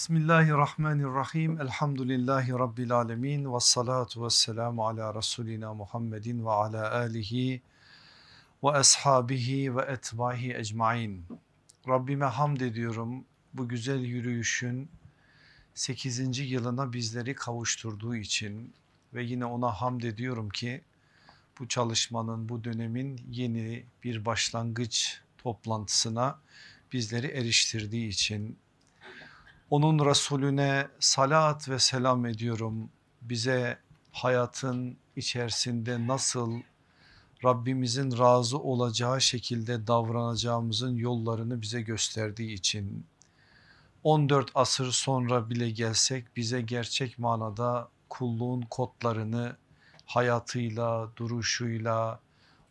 Bismillahirrahmanirrahim. Elhamdülillahi Rabbil alemin. Ve salatu ve selamu ala Resulina Muhammedin ve ala alihi ve ashabihi ve etbahi ecmain. Rabbime hamd ediyorum bu güzel yürüyüşün 8. yılına bizleri kavuşturduğu için ve yine ona hamd ediyorum ki bu çalışmanın bu dönemin yeni bir başlangıç toplantısına bizleri eriştirdiği için onun Resulüne salat ve selam ediyorum. Bize hayatın içerisinde nasıl Rabbimizin razı olacağı şekilde davranacağımızın yollarını bize gösterdiği için 14 asır sonra bile gelsek bize gerçek manada kulluğun kodlarını hayatıyla, duruşuyla,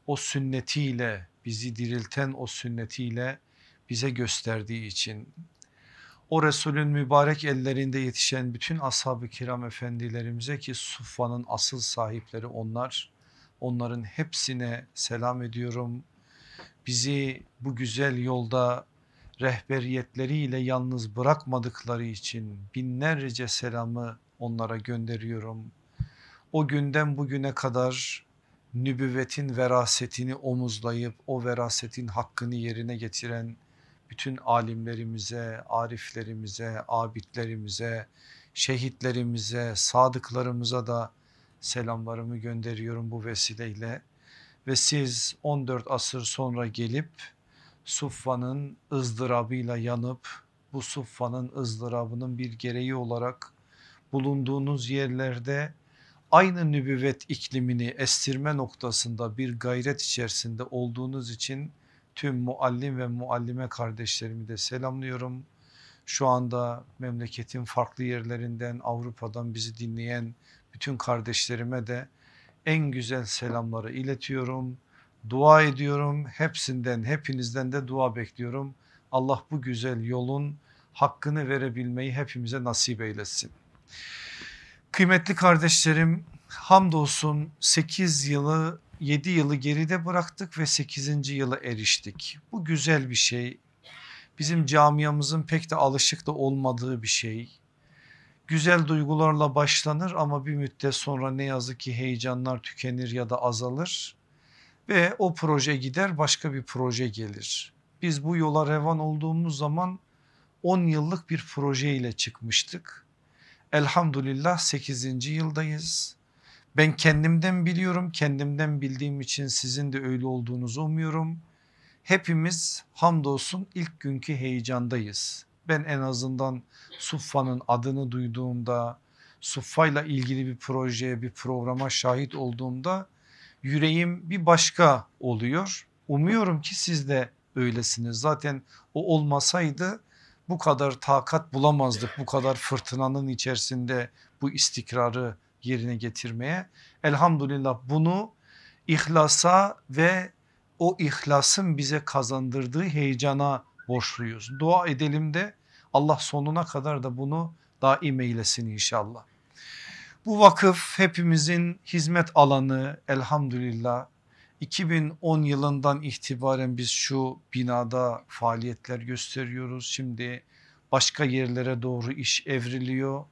o sünnetiyle bizi dirilten o sünnetiyle bize gösterdiği için o Resulün mübarek ellerinde yetişen bütün ashab-ı kiram efendilerimize ki suffanın asıl sahipleri onlar. Onların hepsine selam ediyorum. Bizi bu güzel yolda rehberiyetleriyle yalnız bırakmadıkları için binlerce selamı onlara gönderiyorum. O günden bugüne kadar nübüvvetin verasetini omuzlayıp o verasetin hakkını yerine getiren bütün alimlerimize, ariflerimize, abidlerimize, şehitlerimize, sadıklarımıza da selamlarımı gönderiyorum bu vesileyle. Ve siz 14 asır sonra gelip Suffa'nın ızdırabıyla yanıp bu Suffa'nın ızdırabının bir gereği olarak bulunduğunuz yerlerde aynı nübüvvet iklimini estirme noktasında bir gayret içerisinde olduğunuz için tüm muallim ve muallime kardeşlerimi de selamlıyorum. Şu anda memleketin farklı yerlerinden Avrupa'dan bizi dinleyen bütün kardeşlerime de en güzel selamları iletiyorum. Dua ediyorum hepsinden hepinizden de dua bekliyorum. Allah bu güzel yolun hakkını verebilmeyi hepimize nasip eylesin. Kıymetli kardeşlerim hamdolsun 8 yılı 7 yılı geride bıraktık ve 8. yıla eriştik. Bu güzel bir şey. Bizim camiamızın pek de alışık da olmadığı bir şey. Güzel duygularla başlanır ama bir müddet sonra ne yazık ki heyecanlar tükenir ya da azalır. Ve o proje gider başka bir proje gelir. Biz bu yola revan olduğumuz zaman 10 yıllık bir proje ile çıkmıştık. Elhamdülillah 8. yıldayız ben kendimden biliyorum kendimden bildiğim için sizin de öyle olduğunuzu umuyorum. Hepimiz hamdolsun ilk günkü heyecandayız. Ben en azından Suffa'nın adını duyduğumda Suffa'yla ilgili bir projeye bir programa şahit olduğumda yüreğim bir başka oluyor. Umuyorum ki siz de öylesiniz. Zaten o olmasaydı bu kadar takat bulamazdık. Bu kadar fırtınanın içerisinde bu istikrarı yerine getirmeye. Elhamdülillah bunu ihlasa ve o ihlasın bize kazandırdığı heyecana borçluyuz. Dua edelim de Allah sonuna kadar da bunu daim eylesin inşallah. Bu vakıf hepimizin hizmet alanı elhamdülillah 2010 yılından itibaren biz şu binada faaliyetler gösteriyoruz. Şimdi başka yerlere doğru iş evriliyor.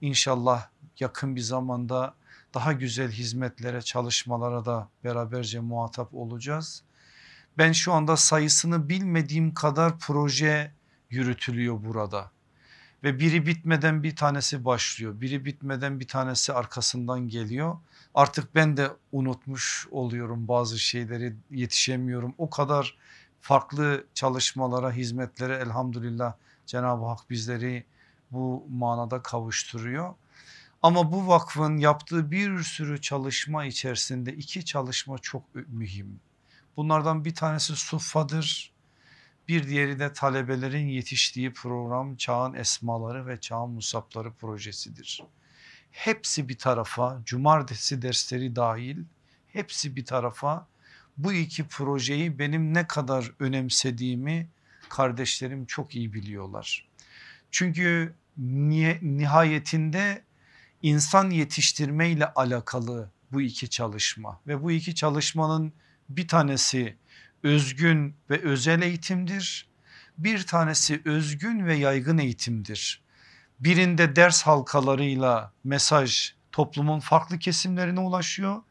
İnşallah yakın bir zamanda daha güzel hizmetlere çalışmalara da beraberce muhatap olacağız. Ben şu anda sayısını bilmediğim kadar proje yürütülüyor burada ve biri bitmeden bir tanesi başlıyor biri bitmeden bir tanesi arkasından geliyor artık ben de unutmuş oluyorum bazı şeyleri yetişemiyorum o kadar farklı çalışmalara hizmetlere elhamdülillah Cenab-ı Hak bizleri bu manada kavuşturuyor. Ama bu vakfın yaptığı bir sürü çalışma içerisinde iki çalışma çok mühim. Bunlardan bir tanesi Suffa'dır. Bir diğeri de talebelerin yetiştiği program Çağın Esmaları ve Çağın Musapları projesidir. Hepsi bir tarafa cumartesi dersleri dahil hepsi bir tarafa bu iki projeyi benim ne kadar önemsediğimi kardeşlerim çok iyi biliyorlar. Çünkü nihayetinde insan yetiştirme ile alakalı bu iki çalışma ve bu iki çalışmanın bir tanesi özgün ve özel eğitimdir. Bir tanesi özgün ve yaygın eğitimdir. Birinde ders halkalarıyla mesaj toplumun farklı kesimlerine ulaşıyor.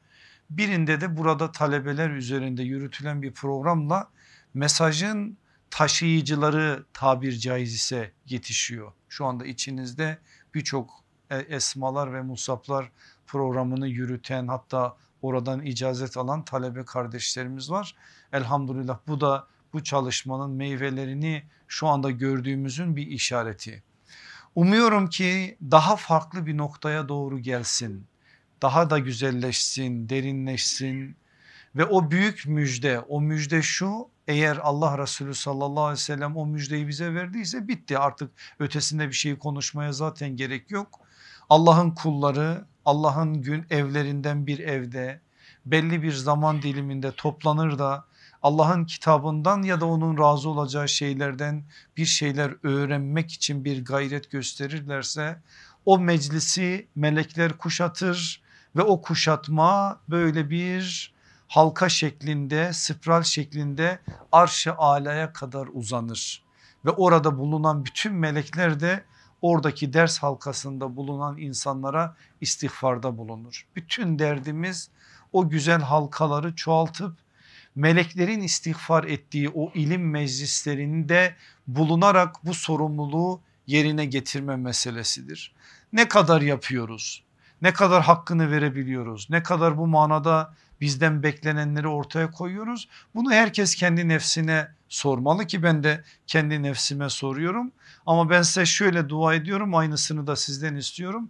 Birinde de burada talebeler üzerinde yürütülen bir programla mesajın taşıyıcıları tabir caiz ise yetişiyor. Şu anda içinizde birçok esmalar ve musaplar programını yürüten hatta oradan icazet alan talebe kardeşlerimiz var. Elhamdülillah bu da bu çalışmanın meyvelerini şu anda gördüğümüzün bir işareti. Umuyorum ki daha farklı bir noktaya doğru gelsin. Daha da güzelleşsin, derinleşsin ve o büyük müjde, o müjde şu eğer Allah Resulü sallallahu aleyhi ve sellem o müjdeyi bize verdiyse bitti artık ötesinde bir şey konuşmaya zaten gerek yok. Allah'ın kulları Allah'ın gün evlerinden bir evde belli bir zaman diliminde toplanır da Allah'ın kitabından ya da onun razı olacağı şeylerden bir şeyler öğrenmek için bir gayret gösterirlerse o meclisi melekler kuşatır ve o kuşatma böyle bir halka şeklinde spiral şeklinde arş-ı alaya kadar uzanır. Ve orada bulunan bütün melekler de oradaki ders halkasında bulunan insanlara istiğfarda bulunur. Bütün derdimiz o güzel halkaları çoğaltıp meleklerin istiğfar ettiği o ilim meclislerinde bulunarak bu sorumluluğu yerine getirme meselesidir. Ne kadar yapıyoruz? Ne kadar hakkını verebiliyoruz? Ne kadar bu manada bizden beklenenleri ortaya koyuyoruz? Bunu herkes kendi nefsine sormalı ki ben de kendi nefsime soruyorum. Ama ben size şöyle dua ediyorum aynısını da sizden istiyorum.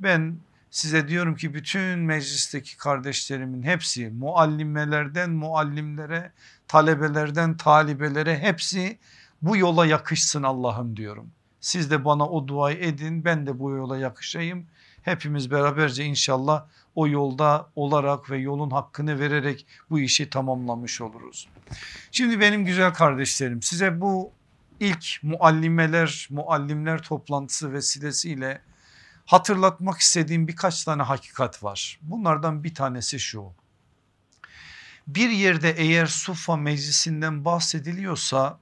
Ben size diyorum ki bütün meclisteki kardeşlerimin hepsi muallimelerden muallimlere, talebelerden talibelere hepsi bu yola yakışsın Allah'ım diyorum. Siz de bana o duayı edin ben de bu yola yakışayım. Hepimiz beraberce inşallah o yolda olarak ve yolun hakkını vererek bu işi tamamlamış oluruz. Şimdi benim güzel kardeşlerim size bu ilk muallimeler, muallimler toplantısı vesilesiyle hatırlatmak istediğim birkaç tane hakikat var. Bunlardan bir tanesi şu. Bir yerde eğer Sufa meclisinden bahsediliyorsa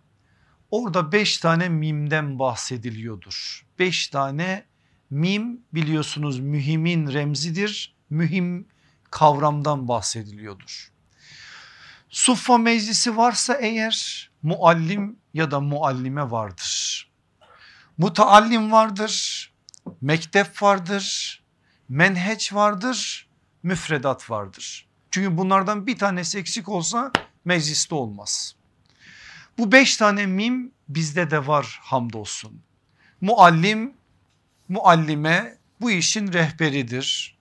orada beş tane mimden bahsediliyordur. Beş tane mim biliyorsunuz mühimin remzidir. Mühim kavramdan bahsediliyordur. Suffa meclisi varsa eğer muallim ya da muallime vardır. Mutaallim vardır, mektep vardır, menheç vardır, müfredat vardır. Çünkü bunlardan bir tanesi eksik olsa mecliste olmaz. Bu beş tane mim bizde de var hamdolsun. Muallim, muallime bu işin rehberidir.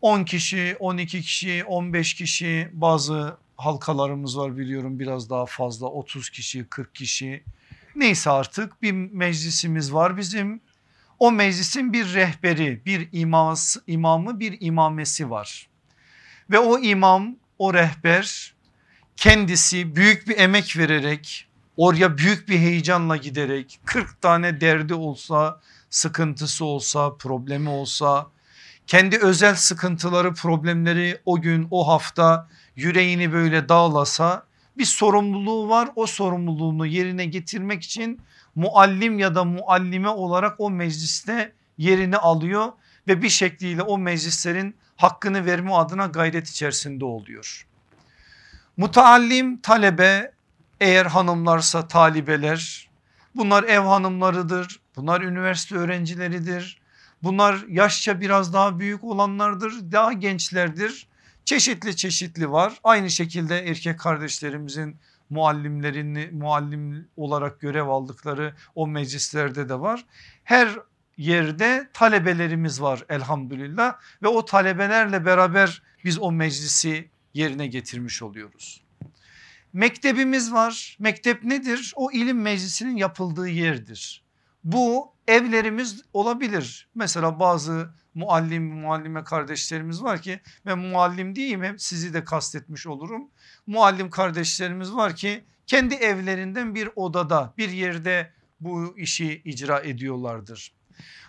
10 kişi, 12 kişi, 15 kişi bazı halkalarımız var biliyorum biraz daha fazla 30 kişi, 40 kişi neyse artık bir meclisimiz var bizim o meclisin bir rehberi, bir iması, imamı, bir imamesi var. Ve o imam, o rehber kendisi büyük bir emek vererek, oraya büyük bir heyecanla giderek 40 tane derdi olsa, sıkıntısı olsa, problemi olsa, kendi özel sıkıntıları, problemleri o gün, o hafta yüreğini böyle dağlasa bir sorumluluğu var. O sorumluluğunu yerine getirmek için muallim ya da muallime olarak o mecliste yerini alıyor ve bir şekliyle o meclislerin hakkını verme adına gayret içerisinde oluyor. Mutaallim talebe eğer hanımlarsa talibeler bunlar ev hanımlarıdır bunlar üniversite öğrencileridir bunlar yaşça biraz daha büyük olanlardır daha gençlerdir çeşitli çeşitli var aynı şekilde erkek kardeşlerimizin muallimlerini muallim olarak görev aldıkları o meclislerde de var. Her yerde talebelerimiz var elhamdülillah ve o talebelerle beraber biz o meclisi yerine getirmiş oluyoruz. Mektebimiz var. Mektep nedir? O ilim meclisinin yapıldığı yerdir. Bu evlerimiz olabilir. Mesela bazı muallim muallime kardeşlerimiz var ki ben muallim değilim hep sizi de kastetmiş olurum. Muallim kardeşlerimiz var ki kendi evlerinden bir odada bir yerde bu işi icra ediyorlardır.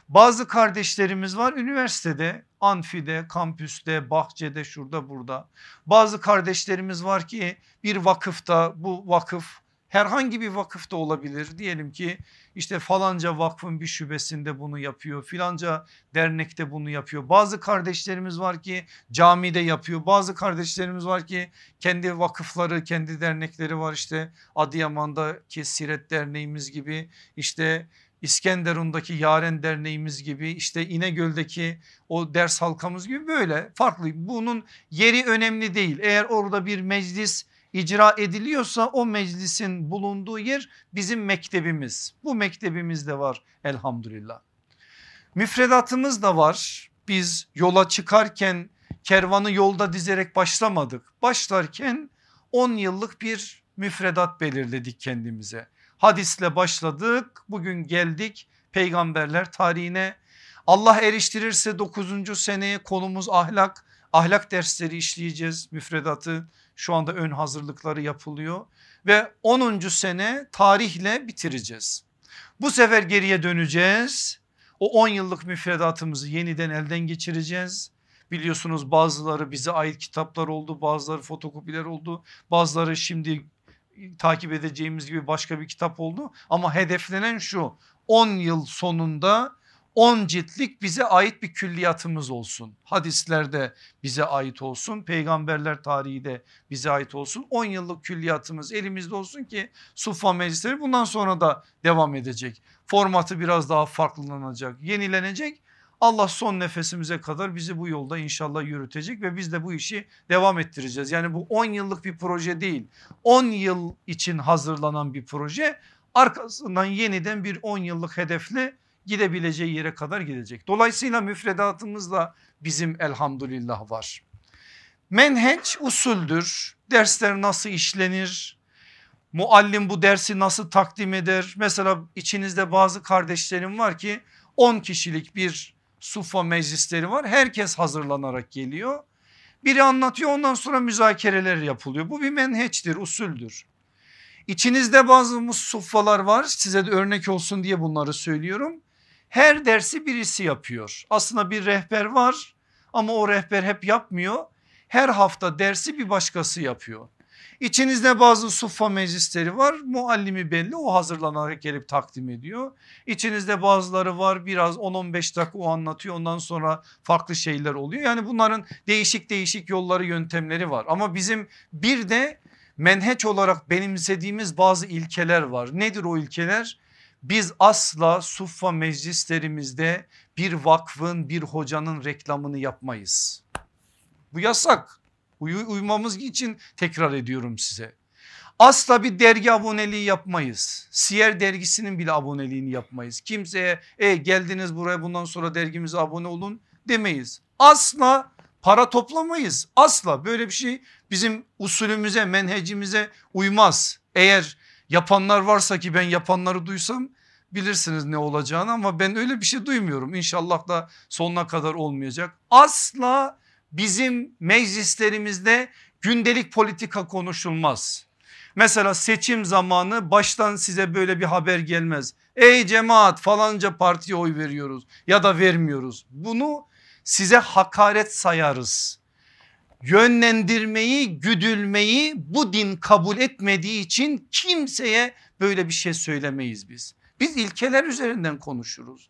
Bazı kardeşlerimiz var üniversitede, anfide, kampüste, bahçede, şurada burada. Bazı kardeşlerimiz var ki bir vakıfta bu vakıf herhangi bir vakıf da olabilir. Diyelim ki işte falanca vakfın bir şubesinde bunu yapıyor filanca dernekte bunu yapıyor. Bazı kardeşlerimiz var ki camide yapıyor bazı kardeşlerimiz var ki kendi vakıfları kendi dernekleri var işte Adıyaman'daki Siret Derneğimiz gibi işte İskenderun'daki Yaren Derneğimiz gibi işte İnegöl'deki o ders halkamız gibi böyle farklı. Bunun yeri önemli değil. Eğer orada bir meclis icra ediliyorsa o meclisin bulunduğu yer bizim mektebimiz. Bu mektebimiz de var elhamdülillah. Müfredatımız da var. Biz yola çıkarken kervanı yolda dizerek başlamadık. Başlarken 10 yıllık bir müfredat belirledik kendimize. Hadisle başladık bugün geldik peygamberler tarihine. Allah eriştirirse 9. seneye konumuz ahlak. Ahlak dersleri işleyeceğiz müfredatı şu anda ön hazırlıkları yapılıyor ve 10. sene tarihle bitireceğiz. Bu sefer geriye döneceğiz. O 10 yıllık müfredatımızı yeniden elden geçireceğiz. Biliyorsunuz bazıları bize ait kitaplar oldu bazıları fotokopiler oldu bazıları şimdi takip edeceğimiz gibi başka bir kitap oldu. Ama hedeflenen şu 10 yıl sonunda 10 ciltlik bize ait bir külliyatımız olsun. Hadislerde bize ait olsun. Peygamberler tarihi de bize ait olsun. 10 yıllık külliyatımız elimizde olsun ki Suffa meclisleri bundan sonra da devam edecek. Formatı biraz daha farklılanacak, yenilenecek. Allah son nefesimize kadar bizi bu yolda inşallah yürütecek ve biz de bu işi devam ettireceğiz. Yani bu 10 yıllık bir proje değil 10 yıl için hazırlanan bir proje arkasından yeniden bir 10 yıllık hedefle gidebileceği yere kadar gidecek. Dolayısıyla müfredatımız da bizim elhamdülillah var. Menheç usuldür. Dersler nasıl işlenir? Muallim bu dersi nasıl takdim eder? Mesela içinizde bazı kardeşlerim var ki 10 kişilik bir sufa meclisleri var. Herkes hazırlanarak geliyor. Biri anlatıyor ondan sonra müzakereler yapılıyor. Bu bir menheçtir, usuldür. İçinizde bazı suffalar var size de örnek olsun diye bunları söylüyorum. Her dersi birisi yapıyor. Aslında bir rehber var ama o rehber hep yapmıyor. Her hafta dersi bir başkası yapıyor. İçinizde bazı suffa meclisleri var muallimi belli o hazırlanarak gelip takdim ediyor. İçinizde bazıları var biraz 10-15 dakika o anlatıyor ondan sonra farklı şeyler oluyor. Yani bunların değişik değişik yolları yöntemleri var ama bizim bir de menheç olarak benimsediğimiz bazı ilkeler var. Nedir o ilkeler? Biz asla suffa meclislerimizde bir vakfın bir hocanın reklamını yapmayız. Bu yasak. Uy uymamız için tekrar ediyorum size. Asla bir dergi aboneliği yapmayız. Siyer dergisinin bile aboneliğini yapmayız. Kimseye e, geldiniz buraya bundan sonra dergimize abone olun demeyiz. Asla para toplamayız. Asla böyle bir şey bizim usulümüze menhecimize uymaz. Eğer yapanlar varsa ki ben yapanları duysam bilirsiniz ne olacağını ama ben öyle bir şey duymuyorum. İnşallah da sonuna kadar olmayacak. Asla bizim meclislerimizde gündelik politika konuşulmaz. Mesela seçim zamanı baştan size böyle bir haber gelmez. Ey cemaat falanca partiye oy veriyoruz ya da vermiyoruz. Bunu size hakaret sayarız. Yönlendirmeyi, güdülmeyi bu din kabul etmediği için kimseye böyle bir şey söylemeyiz biz. Biz ilkeler üzerinden konuşuruz.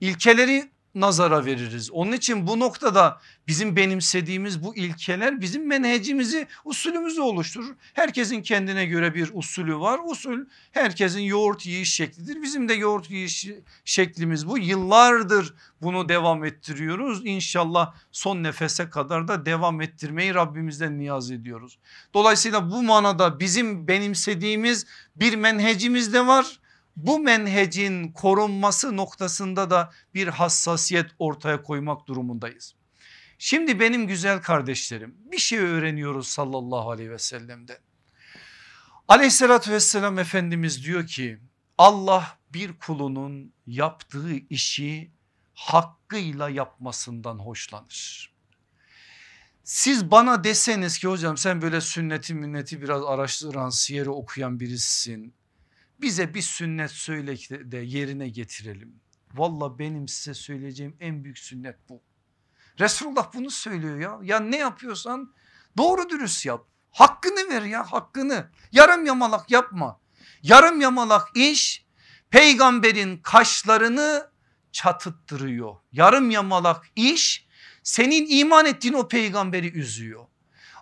İlkeleri nazara veririz. Onun için bu noktada bizim benimsediğimiz bu ilkeler bizim menhecimizi usulümüzü oluşturur. Herkesin kendine göre bir usulü var. Usul herkesin yoğurt yiyiş şeklidir. Bizim de yoğurt yiyiş şeklimiz bu. Yıllardır bunu devam ettiriyoruz. İnşallah son nefese kadar da devam ettirmeyi Rabbimizden niyaz ediyoruz. Dolayısıyla bu manada bizim benimsediğimiz bir menhecimiz de var bu menhecin korunması noktasında da bir hassasiyet ortaya koymak durumundayız. Şimdi benim güzel kardeşlerim bir şey öğreniyoruz sallallahu aleyhi ve sellem'den. Aleyhissalatü vesselam Efendimiz diyor ki Allah bir kulunun yaptığı işi hakkıyla yapmasından hoşlanır. Siz bana deseniz ki hocam sen böyle sünneti münneti biraz araştıran siyeri okuyan birisisin bize bir sünnet söyle de yerine getirelim. Valla benim size söyleyeceğim en büyük sünnet bu. Resulullah bunu söylüyor ya. Ya ne yapıyorsan doğru dürüst yap. Hakkını ver ya hakkını. Yarım yamalak yapma. Yarım yamalak iş peygamberin kaşlarını çatıttırıyor. Yarım yamalak iş senin iman ettiğin o peygamberi üzüyor.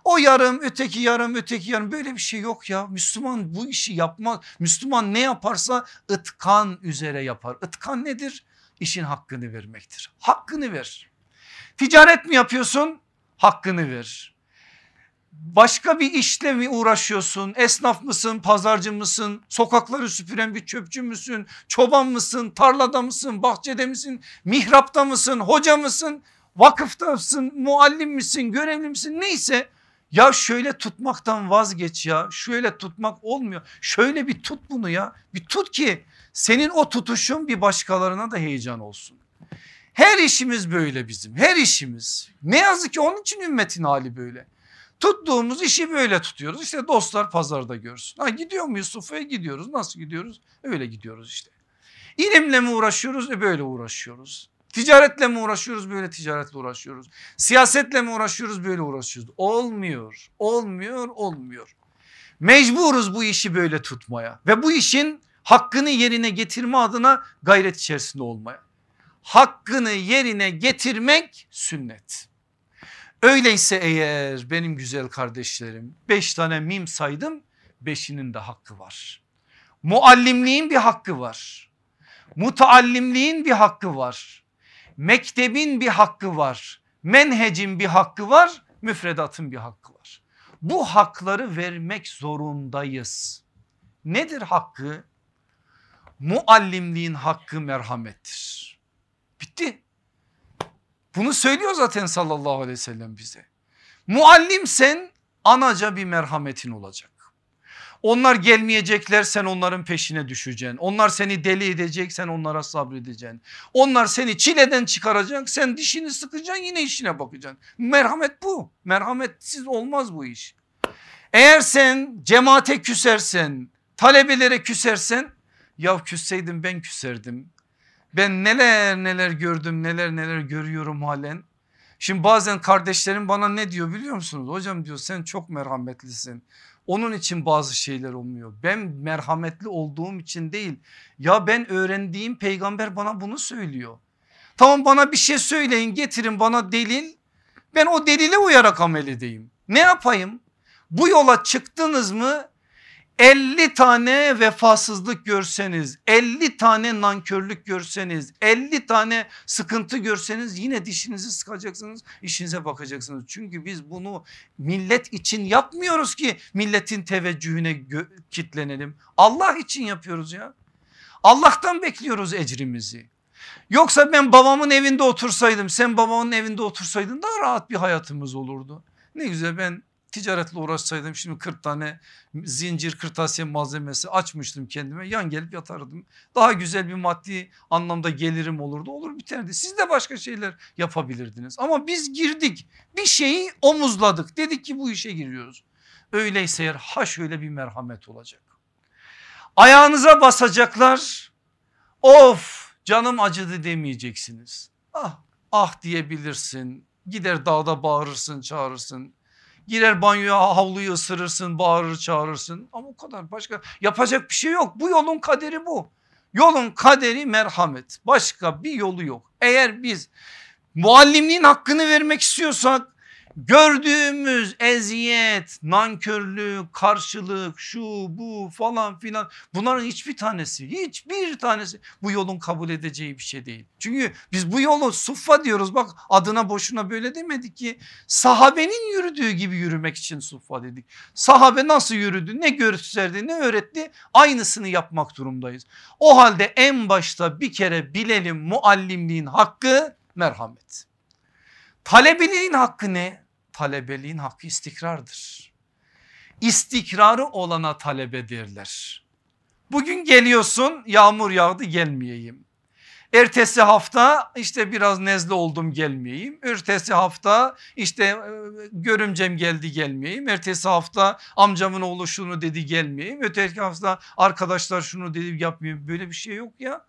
O yarım öteki yarım öteki yarım böyle bir şey yok ya. Müslüman bu işi yapmaz. Müslüman ne yaparsa ıtkan üzere yapar. Itkan nedir? İşin hakkını vermektir. Hakkını ver. Ticaret mi yapıyorsun? Hakkını ver. Başka bir işle mi uğraşıyorsun? Esnaf mısın? Pazarcı mısın? Sokakları süpüren bir çöpçü müsün? Çoban mısın? Tarlada mısın? Bahçede misin? Mihrapta mısın? Hoca mısın? Vakıfta mısın? Muallim misin? Görevli misin? Neyse ya şöyle tutmaktan vazgeç ya. Şöyle tutmak olmuyor. Şöyle bir tut bunu ya. Bir tut ki senin o tutuşun bir başkalarına da heyecan olsun. Her işimiz böyle bizim. Her işimiz. Ne yazık ki onun için ümmetin hali böyle. Tuttuğumuz işi böyle tutuyoruz. İşte dostlar pazarda görsün. Ha gidiyor muyuz Sufa'ya gidiyoruz. Nasıl gidiyoruz? Öyle gidiyoruz işte. İlimle mi uğraşıyoruz? E böyle uğraşıyoruz. Ticaretle mi uğraşıyoruz? Böyle ticaretle uğraşıyoruz. Siyasetle mi uğraşıyoruz? Böyle uğraşıyoruz. Olmuyor, olmuyor, olmuyor. Mecburuz bu işi böyle tutmaya ve bu işin hakkını yerine getirme adına gayret içerisinde olmaya. Hakkını yerine getirmek sünnet. Öyleyse eğer benim güzel kardeşlerim beş tane mim saydım beşinin de hakkı var. Muallimliğin bir hakkı var. Mutaallimliğin bir hakkı var. Mektebin bir hakkı var. Menhecin bir hakkı var. Müfredatın bir hakkı var. Bu hakları vermek zorundayız. Nedir hakkı? Muallimliğin hakkı merhamettir. Bitti. Bunu söylüyor zaten sallallahu aleyhi ve sellem bize. Muallimsen anaca bir merhametin olacak. Onlar gelmeyecekler sen onların peşine düşeceksin. Onlar seni deli edecek sen onlara sabredeceksin. Onlar seni çileden çıkaracak sen dişini sıkacaksın yine işine bakacaksın. Merhamet bu merhametsiz olmaz bu iş. Eğer sen cemaate küsersen talebelere küsersen ya küsseydim ben küserdim. Ben neler neler gördüm neler neler görüyorum halen. Şimdi bazen kardeşlerim bana ne diyor biliyor musunuz? Hocam diyor sen çok merhametlisin. Onun için bazı şeyler olmuyor. Ben merhametli olduğum için değil. Ya ben öğrendiğim peygamber bana bunu söylüyor. Tamam bana bir şey söyleyin getirin bana delil. Ben o delile uyarak amel edeyim. Ne yapayım? Bu yola çıktınız mı 50 tane vefasızlık görseniz 50 tane nankörlük görseniz 50 tane sıkıntı görseniz yine dişinizi sıkacaksınız işinize bakacaksınız. Çünkü biz bunu millet için yapmıyoruz ki milletin teveccühüne kitlenelim. Allah için yapıyoruz ya. Allah'tan bekliyoruz ecrimizi. Yoksa ben babamın evinde otursaydım sen babamın evinde otursaydın daha rahat bir hayatımız olurdu. Ne güzel ben ticaretle uğraşsaydım şimdi 40 tane zincir kırtasiye malzemesi açmıştım kendime yan gelip yatardım. Daha güzel bir maddi anlamda gelirim olurdu olur biterdi. Siz de başka şeyler yapabilirdiniz ama biz girdik bir şeyi omuzladık dedik ki bu işe giriyoruz. Öyleyse eğer ha şöyle bir merhamet olacak. Ayağınıza basacaklar of canım acıdı demeyeceksiniz. Ah ah diyebilirsin gider dağda bağırırsın çağırırsın Girer banyoya havluyu ısırırsın bağırır çağırırsın ama o kadar başka yapacak bir şey yok. Bu yolun kaderi bu. Yolun kaderi merhamet başka bir yolu yok. Eğer biz muallimliğin hakkını vermek istiyorsak Gördüğümüz eziyet, nankörlük, karşılık, şu bu falan filan bunların hiçbir tanesi, hiçbir tanesi bu yolun kabul edeceği bir şey değil. Çünkü biz bu yolu suffa diyoruz bak adına boşuna böyle demedik ki sahabenin yürüdüğü gibi yürümek için suffa dedik. Sahabe nasıl yürüdü, ne gösterdi, ne öğretti aynısını yapmak durumdayız. O halde en başta bir kere bilelim muallimliğin hakkı merhamet. Talebeliğin hakkı ne? Talebeliğin hakkı istikrardır. İstikrarı olana talebe derler. Bugün geliyorsun yağmur yağdı gelmeyeyim. Ertesi hafta işte biraz nezle oldum gelmeyeyim. Ertesi hafta işte e, görümcem geldi gelmeyeyim. Ertesi hafta amcamın oğlu şunu dedi gelmeyeyim. Öteki hafta arkadaşlar şunu dedi yapmayayım. Böyle bir şey yok ya.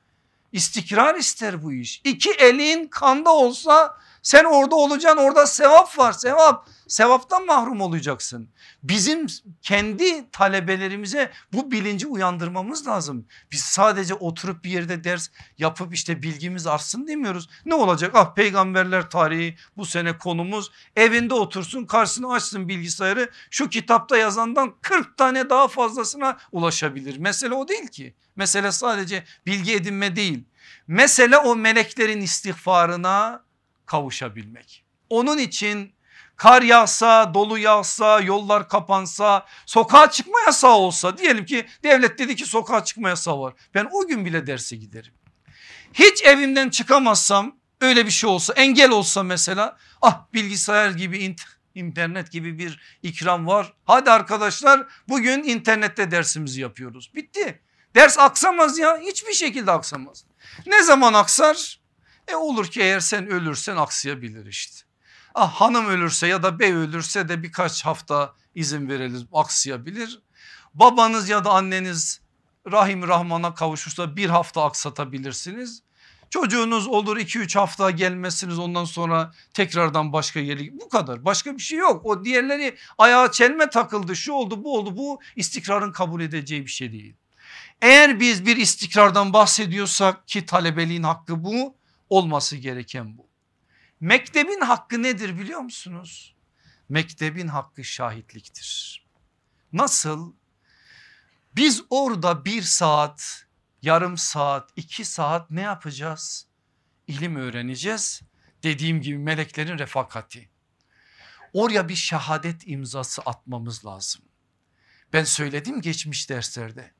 İstikrar ister bu iş. İki elin kanda olsa Sen orada olacaksın orada sevap var sevap. Sevaptan mahrum olacaksın. Bizim kendi talebelerimize bu bilinci uyandırmamız lazım. Biz sadece oturup bir yerde ders yapıp işte bilgimiz artsın demiyoruz. Ne olacak? Ah peygamberler tarihi bu sene konumuz. Evinde otursun karşısına açsın bilgisayarı. Şu kitapta yazandan 40 tane daha fazlasına ulaşabilir. Mesele o değil ki. Mesele sadece bilgi edinme değil. Mesele o meleklerin istiğfarına kavuşabilmek. Onun için kar yağsa, dolu yağsa, yollar kapansa, sokağa çıkma yasağı olsa diyelim ki devlet dedi ki sokağa çıkma yasağı var. Ben o gün bile derse giderim. Hiç evimden çıkamazsam öyle bir şey olsa engel olsa mesela ah bilgisayar gibi internet gibi bir ikram var. Hadi arkadaşlar bugün internette dersimizi yapıyoruz. Bitti. Ders aksamaz ya hiçbir şekilde aksamaz. Ne zaman aksar? E olur ki eğer sen ölürsen aksayabilir işte. Ah hanım ölürse ya da bey ölürse de birkaç hafta izin verelim aksayabilir. Babanız ya da anneniz rahim rahmana kavuşursa bir hafta aksatabilirsiniz. Çocuğunuz olur 2-3 hafta gelmezsiniz ondan sonra tekrardan başka yeri bu kadar başka bir şey yok. O diğerleri ayağa çelme takıldı şu oldu bu oldu bu istikrarın kabul edeceği bir şey değil. Eğer biz bir istikrardan bahsediyorsak ki talebeliğin hakkı bu olması gereken bu. Mektebin hakkı nedir biliyor musunuz? Mektebin hakkı şahitliktir. Nasıl? Biz orada bir saat, yarım saat, iki saat ne yapacağız? İlim öğreneceğiz. Dediğim gibi meleklerin refakati. Oraya bir şehadet imzası atmamız lazım. Ben söyledim geçmiş derslerde.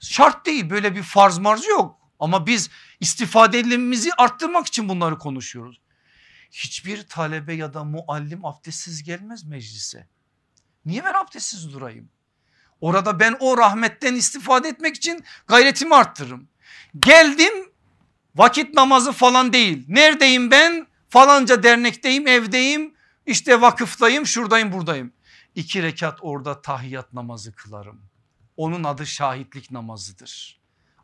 Şart değil böyle bir farz marz yok. Ama biz istifadelerimizi arttırmak için bunları konuşuyoruz. Hiçbir talebe ya da muallim abdestsiz gelmez meclise. Niye ben abdestsiz durayım? Orada ben o rahmetten istifade etmek için gayretimi arttırırım. Geldim vakit namazı falan değil. Neredeyim ben? Falanca dernekteyim, evdeyim, işte vakıftayım, şuradayım, buradayım. İki rekat orada tahiyyat namazı kılarım. Onun adı şahitlik namazıdır.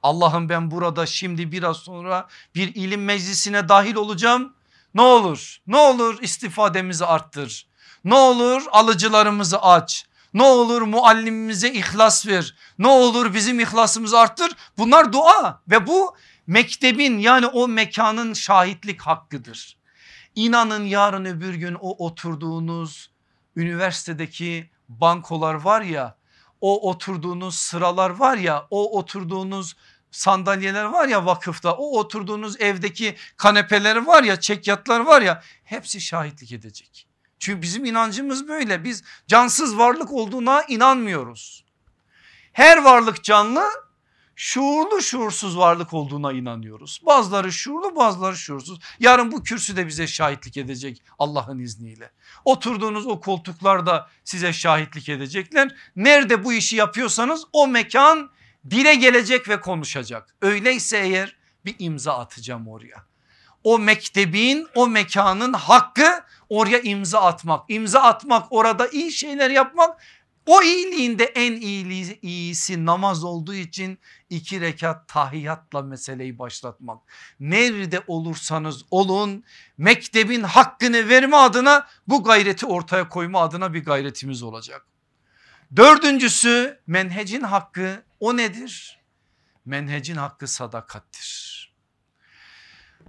Allah'ım ben burada şimdi biraz sonra bir ilim meclisine dahil olacağım. Ne olur ne olur istifademizi arttır. Ne olur alıcılarımızı aç. Ne olur muallimimize ihlas ver. Ne olur bizim ihlasımızı arttır. Bunlar dua ve bu mektebin yani o mekanın şahitlik hakkıdır. İnanın yarın öbür gün o oturduğunuz üniversitedeki bankolar var ya o oturduğunuz sıralar var ya o oturduğunuz sandalyeler var ya vakıfta o oturduğunuz evdeki kanepeler var ya çekyatlar var ya hepsi şahitlik edecek. Çünkü bizim inancımız böyle biz cansız varlık olduğuna inanmıyoruz. Her varlık canlı şuurlu şuursuz varlık olduğuna inanıyoruz. Bazıları şuurlu bazıları şuursuz. Yarın bu kürsü de bize şahitlik edecek Allah'ın izniyle. Oturduğunuz o koltuklar da size şahitlik edecekler. Nerede bu işi yapıyorsanız o mekan dile gelecek ve konuşacak. Öyleyse eğer bir imza atacağım oraya. O mektebin o mekanın hakkı oraya imza atmak. İmza atmak orada iyi şeyler yapmak o iyiliğinde en iyiliği, iyisi namaz olduğu için iki rekat tahiyatla meseleyi başlatmak. Nerede olursanız olun mektebin hakkını verme adına bu gayreti ortaya koyma adına bir gayretimiz olacak. Dördüncüsü menhecin hakkı o nedir? Menhecin hakkı sadakattir.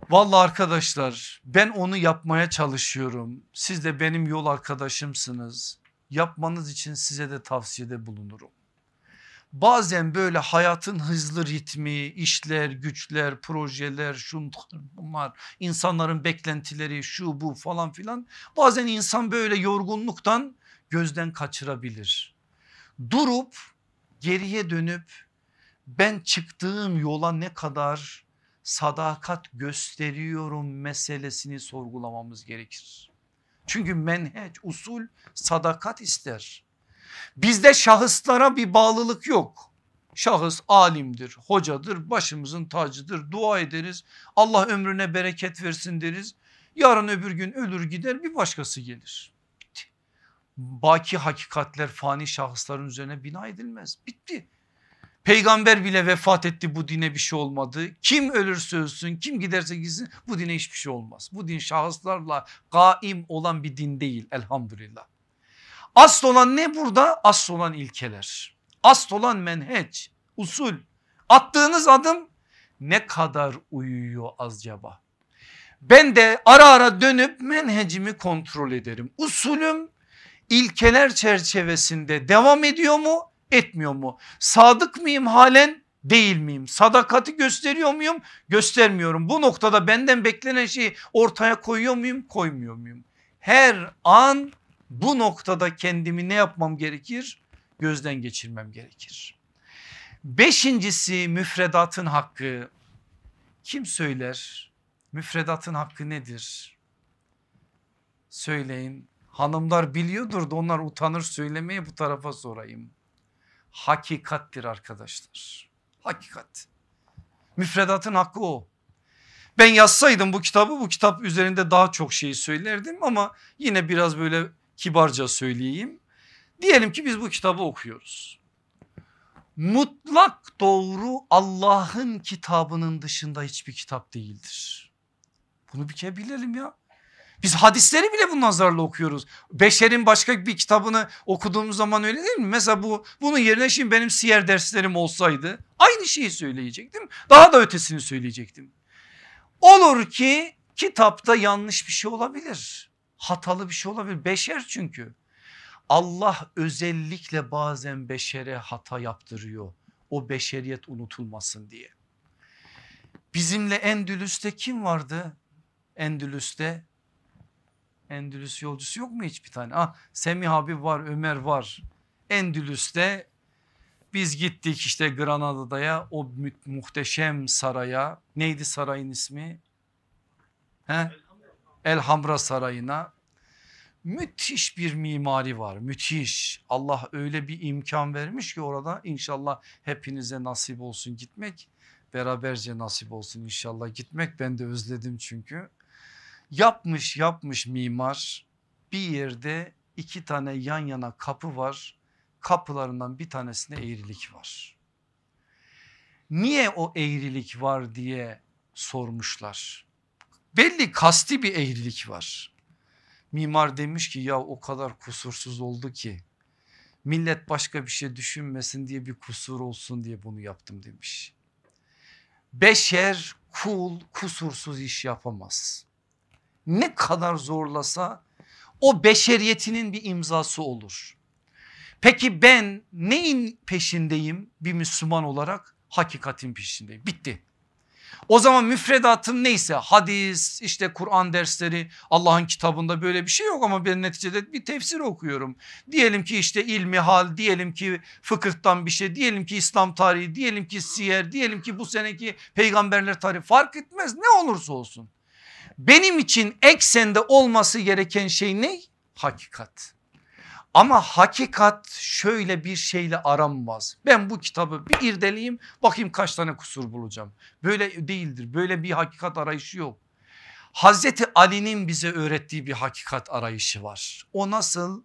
Vallahi arkadaşlar ben onu yapmaya çalışıyorum. Siz de benim yol arkadaşımsınız. Yapmanız için size de tavsiyede bulunurum. Bazen böyle hayatın hızlı ritmi, işler, güçler, projeler, şunlar bunlar, insanların beklentileri şu bu falan filan. Bazen insan böyle yorgunluktan gözden kaçırabilir. Durup geriye dönüp ben çıktığım yola ne kadar sadakat gösteriyorum meselesini sorgulamamız gerekir. Çünkü menheç usul sadakat ister. Bizde şahıslara bir bağlılık yok. Şahıs alimdir, hocadır, başımızın tacıdır. Dua ederiz. Allah ömrüne bereket versin deriz. Yarın öbür gün ölür gider bir başkası gelir. Baki hakikatler fani şahısların üzerine bina edilmez. Bitti. Peygamber bile vefat etti bu dine bir şey olmadı. Kim ölürse ölsün kim giderse gitsin bu dine hiçbir şey olmaz. Bu din şahıslarla gaim olan bir din değil elhamdülillah. Asıl olan ne burada? Asıl olan ilkeler. Asıl olan menheç, usul. Attığınız adım ne kadar uyuyor acaba? Ben de ara ara dönüp menhecimi kontrol ederim. Usulüm ilkeler çerçevesinde devam ediyor mu etmiyor mu? Sadık mıyım halen değil miyim? Sadakati gösteriyor muyum? Göstermiyorum. Bu noktada benden beklenen şeyi ortaya koyuyor muyum? Koymuyor muyum? Her an bu noktada kendimi ne yapmam gerekir? Gözden geçirmem gerekir. Beşincisi müfredatın hakkı. Kim söyler? Müfredatın hakkı nedir? Söyleyin. Hanımlar biliyordur da onlar utanır söylemeye bu tarafa sorayım. Hakikattir arkadaşlar. Hakikat. Müfredatın hakkı o. Ben yazsaydım bu kitabı bu kitap üzerinde daha çok şey söylerdim ama yine biraz böyle kibarca söyleyeyim. Diyelim ki biz bu kitabı okuyoruz. Mutlak doğru Allah'ın kitabının dışında hiçbir kitap değildir. Bunu bir kere bilelim ya. Biz hadisleri bile bu nazarla okuyoruz. Beşer'in başka bir kitabını okuduğumuz zaman öyle değil mi? Mesela bu bunun yerine şimdi benim siyer derslerim olsaydı aynı şeyi söyleyecektim. Daha da ötesini söyleyecektim. Olur ki kitapta yanlış bir şey olabilir. Hatalı bir şey olabilir. Beşer çünkü. Allah özellikle bazen beşere hata yaptırıyor. O beşeriyet unutulmasın diye. Bizimle Endülüs'te kim vardı? Endülüs'te Endülüs yolcusu yok mu hiçbir tane? Ah Semih abi var Ömer var. Endülüs'te biz gittik işte Granada'ya o muhteşem saraya neydi sarayın ismi? He? Elhamra Sarayı'na müthiş bir mimari var müthiş Allah öyle bir imkan vermiş ki orada inşallah hepinize nasip olsun gitmek beraberce nasip olsun inşallah gitmek ben de özledim çünkü yapmış yapmış mimar. Bir yerde iki tane yan yana kapı var. Kapılarından bir tanesinde eğrilik var. Niye o eğrilik var diye sormuşlar. Belli kasti bir eğrilik var. Mimar demiş ki ya o kadar kusursuz oldu ki millet başka bir şey düşünmesin diye bir kusur olsun diye bunu yaptım demiş. Beşer kul kusursuz iş yapamaz. Ne kadar zorlasa o beşeriyetinin bir imzası olur. Peki ben neyin peşindeyim bir Müslüman olarak? Hakikatin peşindeyim. Bitti. O zaman müfredatım neyse hadis işte Kur'an dersleri Allah'ın kitabında böyle bir şey yok ama ben neticede bir tefsir okuyorum. Diyelim ki işte ilmi hal diyelim ki fıkıhtan bir şey diyelim ki İslam tarihi diyelim ki siyer diyelim ki bu seneki peygamberler tarihi fark etmez ne olursa olsun. Benim için eksende olması gereken şey ne? Hakikat. Ama hakikat şöyle bir şeyle aranmaz. Ben bu kitabı bir irdeleyeyim bakayım kaç tane kusur bulacağım. Böyle değildir böyle bir hakikat arayışı yok. Hazreti Ali'nin bize öğrettiği bir hakikat arayışı var. O nasıl?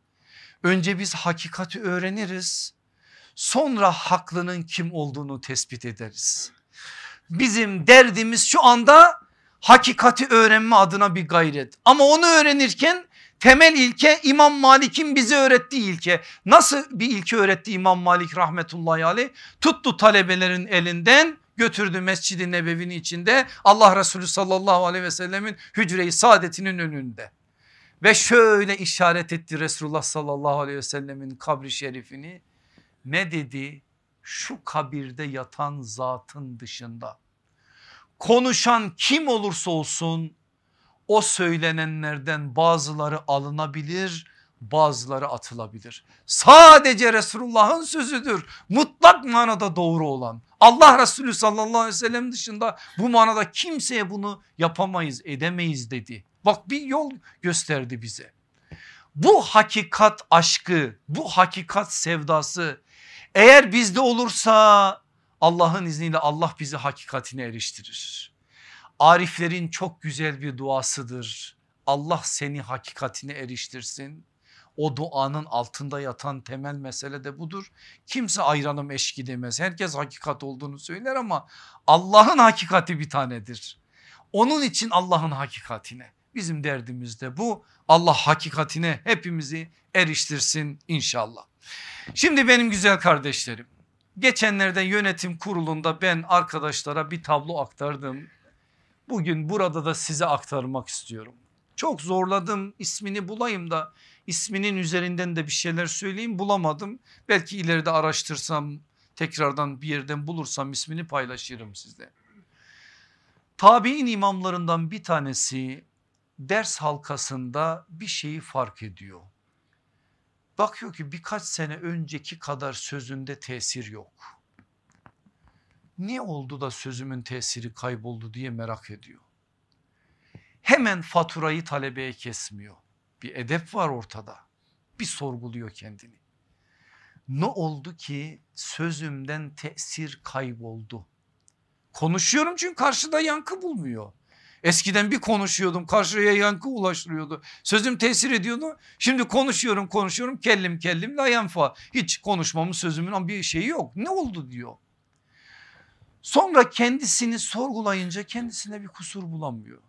Önce biz hakikati öğreniriz. Sonra haklının kim olduğunu tespit ederiz. Bizim derdimiz şu anda hakikati öğrenme adına bir gayret. Ama onu öğrenirken temel ilke İmam Malik'in bize öğrettiği ilke. Nasıl bir ilke öğretti İmam Malik rahmetullahi aleyh? Tuttu talebelerin elinden götürdü Mescid-i Nebevi'nin içinde Allah Resulü sallallahu aleyhi ve sellemin hücre-i saadetinin önünde. Ve şöyle işaret etti Resulullah sallallahu aleyhi ve sellemin kabri şerifini. Ne dedi? Şu kabirde yatan zatın dışında konuşan kim olursa olsun o söylenenlerden bazıları alınabilir bazıları atılabilir. Sadece Resulullah'ın sözüdür mutlak manada doğru olan. Allah Resulü sallallahu aleyhi ve sellem dışında bu manada kimseye bunu yapamayız edemeyiz dedi. Bak bir yol gösterdi bize. Bu hakikat aşkı bu hakikat sevdası eğer bizde olursa Allah'ın izniyle Allah bizi hakikatine eriştirir. Ariflerin çok güzel bir duasıdır. Allah seni hakikatine eriştirsin. O duanın altında yatan temel mesele de budur. Kimse ayranım eşki demez. Herkes hakikat olduğunu söyler ama Allah'ın hakikati bir tanedir. Onun için Allah'ın hakikatine. Bizim derdimiz de bu. Allah hakikatine hepimizi eriştirsin inşallah. Şimdi benim güzel kardeşlerim geçenlerde yönetim kurulunda ben arkadaşlara bir tablo aktardım. Bugün burada da size aktarmak istiyorum. Çok zorladım ismini bulayım da isminin üzerinden de bir şeyler söyleyeyim bulamadım. Belki ileride araştırsam tekrardan bir yerden bulursam ismini paylaşırım sizle. Tabi'in imamlarından bir tanesi ders halkasında bir şeyi fark ediyor. Bakıyor ki birkaç sene önceki kadar sözünde tesir yok. Ne oldu da sözümün tesiri kayboldu diye merak ediyor. Hemen faturayı talebeye kesmiyor. Bir edep var ortada. Bir sorguluyor kendini. Ne oldu ki sözümden tesir kayboldu? Konuşuyorum çünkü karşıda yankı bulmuyor. Eskiden bir konuşuyordum karşıya yankı ulaştırıyordu. Sözüm tesir ediyordu. Şimdi konuşuyorum konuşuyorum kellim kellim la yanfa. Hiç konuşmamın sözümün bir şeyi yok. Ne oldu diyor. Sonra kendisini sorgulayınca kendisine bir kusur bulamıyor.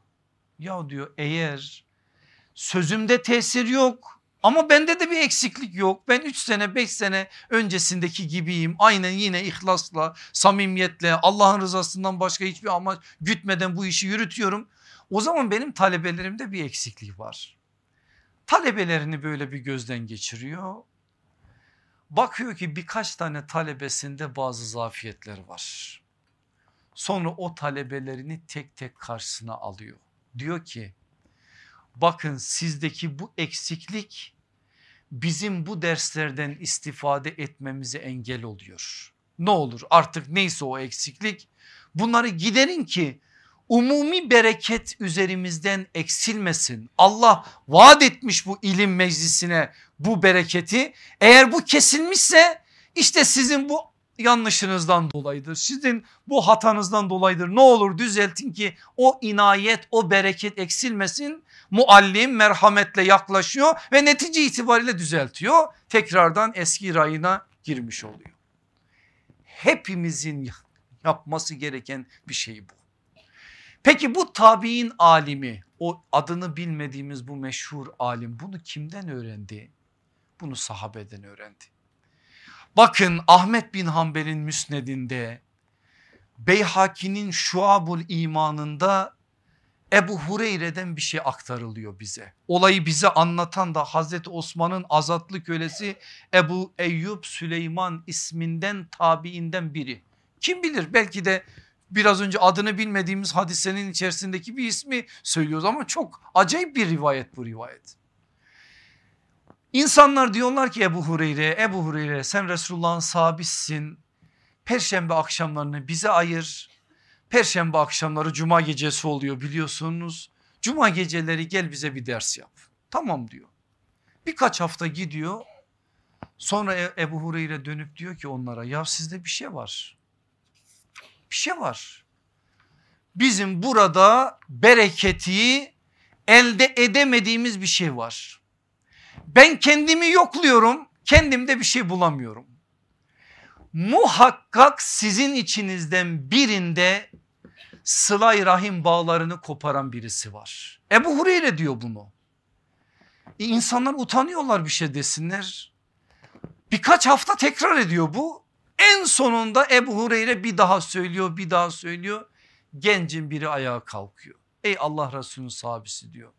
Ya diyor eğer sözümde tesir yok ama bende de bir eksiklik yok. Ben 3 sene 5 sene öncesindeki gibiyim. Aynen yine ihlasla, samimiyetle, Allah'ın rızasından başka hiçbir amaç gütmeden bu işi yürütüyorum. O zaman benim talebelerimde bir eksiklik var. Talebelerini böyle bir gözden geçiriyor. Bakıyor ki birkaç tane talebesinde bazı zafiyetler var. Sonra o talebelerini tek tek karşısına alıyor. Diyor ki bakın sizdeki bu eksiklik bizim bu derslerden istifade etmemize engel oluyor. Ne olur artık neyse o eksiklik bunları giderin ki umumi bereket üzerimizden eksilmesin. Allah vaat etmiş bu ilim meclisine bu bereketi. Eğer bu kesilmişse işte sizin bu yanlışınızdan dolayıdır. Sizin bu hatanızdan dolayıdır. Ne olur düzeltin ki o inayet o bereket eksilmesin. Muallim merhametle yaklaşıyor ve netice itibariyle düzeltiyor. Tekrardan eski rayına girmiş oluyor. Hepimizin yapması gereken bir şey bu. Peki bu tabi'in alimi o adını bilmediğimiz bu meşhur alim bunu kimden öğrendi? Bunu sahabeden öğrendi. Bakın Ahmet bin Hanbel'in müsnedinde Beyhaki'nin Şuabul imanında Ebu Hureyre'den bir şey aktarılıyor bize. Olayı bize anlatan da Hazreti Osman'ın azatlı kölesi Ebu Eyyub Süleyman isminden tabiinden biri. Kim bilir belki de biraz önce adını bilmediğimiz hadisenin içerisindeki bir ismi söylüyoruz ama çok acayip bir rivayet bu rivayet. İnsanlar diyorlar ki Ebu Hureyre, Ebu Hureyre sen Resulullah'ın sahabisisin. Perşembe akşamlarını bize ayır. Perşembe akşamları cuma gecesi oluyor biliyorsunuz. Cuma geceleri gel bize bir ders yap. Tamam diyor. Birkaç hafta gidiyor. Sonra e- Ebu Hureyre dönüp diyor ki onlara ya sizde bir şey var. Bir şey var. Bizim burada bereketi elde edemediğimiz bir şey var. Ben kendimi yokluyorum kendimde bir şey bulamıyorum. Muhakkak sizin içinizden birinde sılay rahim bağlarını koparan birisi var. Ebu Hureyre diyor bunu. E insanlar utanıyorlar bir şey desinler. Birkaç hafta tekrar ediyor bu. En sonunda Ebu Hureyre bir daha söylüyor bir daha söylüyor. Gencin biri ayağa kalkıyor. Ey Allah Resulü'nün sahabesi diyor.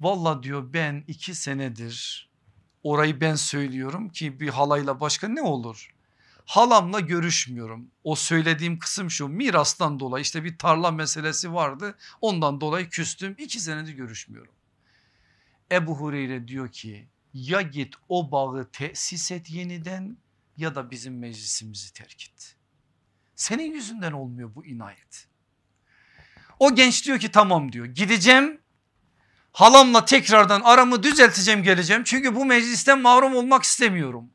Valla diyor ben iki senedir orayı ben söylüyorum ki bir halayla başka ne olur? Halamla görüşmüyorum. O söylediğim kısım şu mirastan dolayı işte bir tarla meselesi vardı. Ondan dolayı küstüm. iki senedir görüşmüyorum. Ebu Hureyre diyor ki ya git o bağı tesis et yeniden ya da bizim meclisimizi terk et. Senin yüzünden olmuyor bu inayet. O genç diyor ki tamam diyor gideceğim halamla tekrardan aramı düzelteceğim geleceğim. Çünkü bu meclisten mahrum olmak istemiyorum.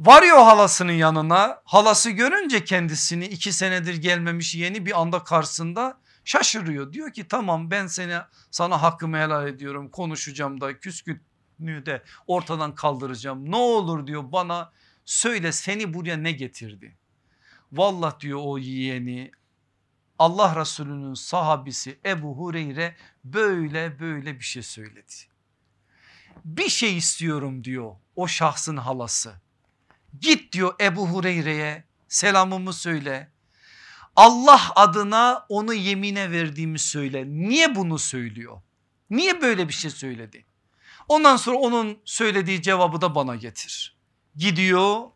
Varıyor halasının yanına halası görünce kendisini iki senedir gelmemiş yeni bir anda karşısında şaşırıyor. Diyor ki tamam ben seni sana hakkımı helal ediyorum konuşacağım da küskün de ortadan kaldıracağım. Ne olur diyor bana söyle seni buraya ne getirdi? Vallah diyor o yeğeni Allah Resulü'nün sahabisi Ebu Hureyre böyle böyle bir şey söyledi. Bir şey istiyorum diyor o şahsın halası. Git diyor Ebu Hureyre'ye selamımı söyle. Allah adına onu yemine verdiğimi söyle. Niye bunu söylüyor? Niye böyle bir şey söyledi? Ondan sonra onun söylediği cevabı da bana getir. Gidiyor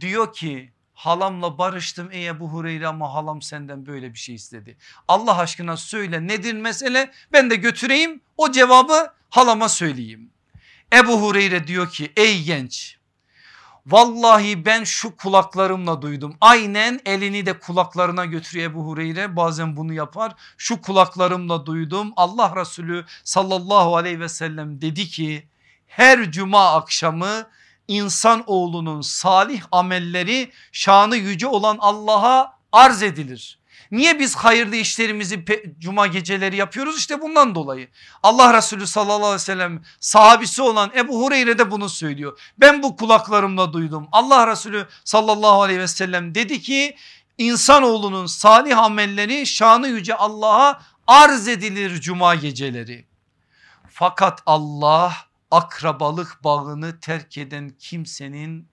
diyor ki halamla barıştım ey Ebu Hureyre ama halam senden böyle bir şey istedi. Allah aşkına söyle nedir mesele ben de götüreyim o cevabı halama söyleyeyim. Ebu Hureyre diyor ki ey genç Vallahi ben şu kulaklarımla duydum. Aynen elini de kulaklarına götürüyor Ebu Hureyre bazen bunu yapar. Şu kulaklarımla duydum Allah Resulü sallallahu aleyhi ve sellem dedi ki her cuma akşamı insan oğlunun salih amelleri şanı yüce olan Allah'a arz edilir. Niye biz hayırlı işlerimizi cuma geceleri yapıyoruz? İşte bundan dolayı. Allah Resulü sallallahu aleyhi ve sellem sahabisi olan Ebu Hureyre de bunu söylüyor. Ben bu kulaklarımla duydum. Allah Resulü sallallahu aleyhi ve sellem dedi ki insanoğlunun salih amelleri şanı yüce Allah'a arz edilir cuma geceleri. Fakat Allah akrabalık bağını terk eden kimsenin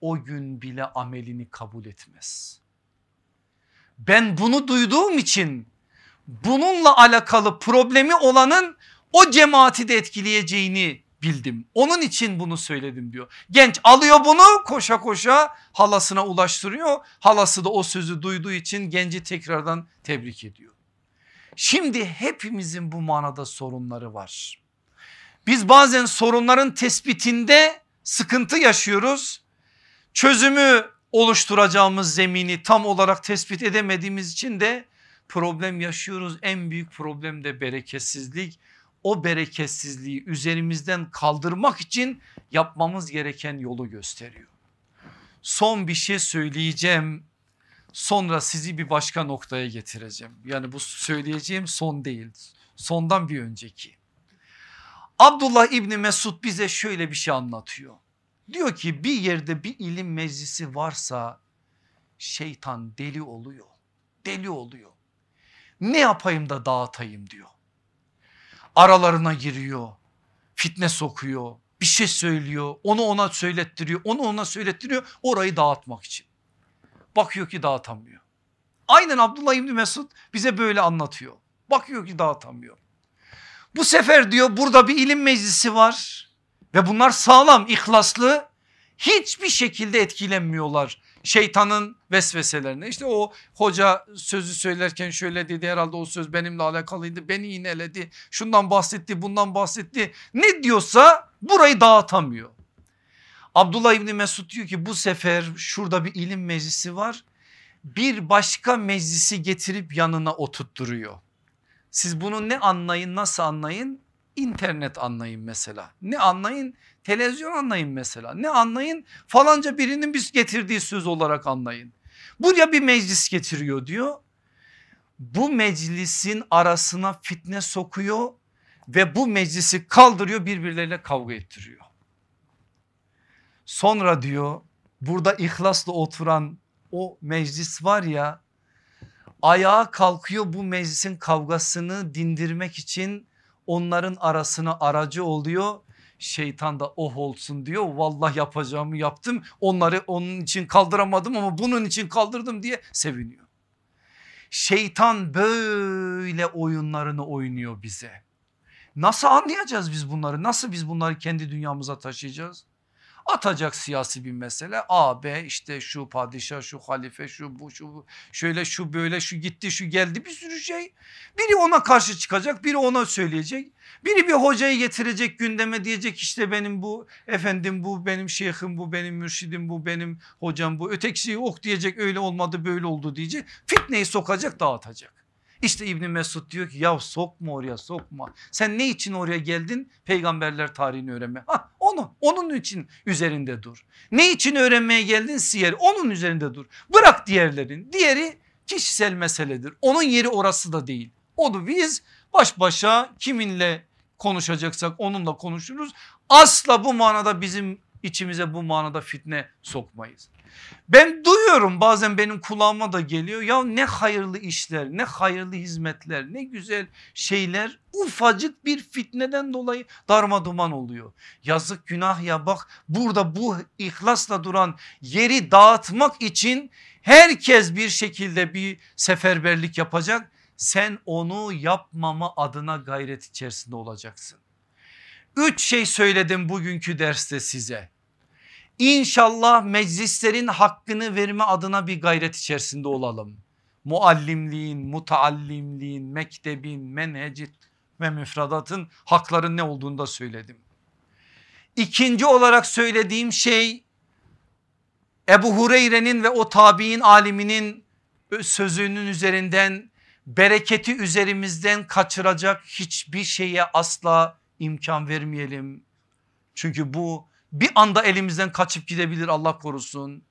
o gün bile amelini kabul etmez. Ben bunu duyduğum için bununla alakalı problemi olanın o cemaati de etkileyeceğini bildim. Onun için bunu söyledim diyor. Genç alıyor bunu koşa koşa halasına ulaştırıyor. Halası da o sözü duyduğu için genci tekrardan tebrik ediyor. Şimdi hepimizin bu manada sorunları var. Biz bazen sorunların tespitinde sıkıntı yaşıyoruz. Çözümü oluşturacağımız zemini tam olarak tespit edemediğimiz için de problem yaşıyoruz. En büyük problem de bereketsizlik. O bereketsizliği üzerimizden kaldırmak için yapmamız gereken yolu gösteriyor. Son bir şey söyleyeceğim. Sonra sizi bir başka noktaya getireceğim. Yani bu söyleyeceğim son değil. Sondan bir önceki. Abdullah İbni Mesud bize şöyle bir şey anlatıyor. Diyor ki bir yerde bir ilim meclisi varsa şeytan deli oluyor. Deli oluyor. Ne yapayım da dağıtayım diyor. Aralarına giriyor. Fitne sokuyor. Bir şey söylüyor. Onu ona söylettiriyor. Onu ona söylettiriyor. Orayı dağıtmak için. Bakıyor ki dağıtamıyor. Aynen Abdullah İbni Mesud bize böyle anlatıyor. Bakıyor ki dağıtamıyor. Bu sefer diyor burada bir ilim meclisi var ve bunlar sağlam ihlaslı hiçbir şekilde etkilenmiyorlar şeytanın vesveselerine. İşte o hoca sözü söylerken şöyle dedi herhalde o söz benimle alakalıydı beni ineledi şundan bahsetti bundan bahsetti ne diyorsa burayı dağıtamıyor. Abdullah İbni Mesud diyor ki bu sefer şurada bir ilim meclisi var bir başka meclisi getirip yanına oturtturuyor. Siz bunu ne anlayın nasıl anlayın? İnternet anlayın mesela. Ne anlayın? Televizyon anlayın mesela. Ne anlayın? Falanca birinin biz getirdiği söz olarak anlayın. Buraya bir meclis getiriyor diyor. Bu meclisin arasına fitne sokuyor ve bu meclisi kaldırıyor birbirleriyle kavga ettiriyor. Sonra diyor burada ihlasla oturan o meclis var ya ayağa kalkıyor bu meclisin kavgasını dindirmek için onların arasına aracı oluyor. Şeytan da oh olsun diyor vallahi yapacağımı yaptım onları onun için kaldıramadım ama bunun için kaldırdım diye seviniyor. Şeytan böyle oyunlarını oynuyor bize. Nasıl anlayacağız biz bunları? Nasıl biz bunları kendi dünyamıza taşıyacağız? Atacak siyasi bir mesele A B işte şu padişah şu halife şu bu şu şöyle şu böyle şu gitti şu geldi bir sürü şey. Biri ona karşı çıkacak biri ona söyleyecek. Biri bir hocayı getirecek gündeme diyecek işte benim bu efendim bu benim şeyhim bu benim mürşidim bu benim hocam bu ötekisi yok diyecek öyle olmadı böyle oldu diyecek. Fitneyi sokacak dağıtacak. İşte İbni Mesud diyor ki ya sokma oraya sokma. Sen ne için oraya geldin? Peygamberler tarihini öğrenme. Ha, onu onun için üzerinde dur. Ne için öğrenmeye geldin? Siyer onun üzerinde dur. Bırak diğerlerin. Diğeri kişisel meseledir. Onun yeri orası da değil. Onu biz baş başa kiminle konuşacaksak onunla konuşuruz. Asla bu manada bizim içimize bu manada fitne sokmayız. Ben duyuyorum bazen benim kulağıma da geliyor ya ne hayırlı işler ne hayırlı hizmetler ne güzel şeyler ufacık bir fitneden dolayı darma duman oluyor. Yazık günah ya bak burada bu ihlasla duran yeri dağıtmak için herkes bir şekilde bir seferberlik yapacak. Sen onu yapmama adına gayret içerisinde olacaksın. Üç şey söyledim bugünkü derste size. İnşallah meclislerin hakkını verme adına bir gayret içerisinde olalım. Muallimliğin, mutaallimliğin, mektebin, menhecit ve müfredatın hakların ne olduğunu da söyledim. İkinci olarak söylediğim şey Ebu Hureyre'nin ve o tabi'in aliminin sözünün üzerinden bereketi üzerimizden kaçıracak hiçbir şeye asla imkan vermeyelim. Çünkü bu bir anda elimizden kaçıp gidebilir Allah korusun.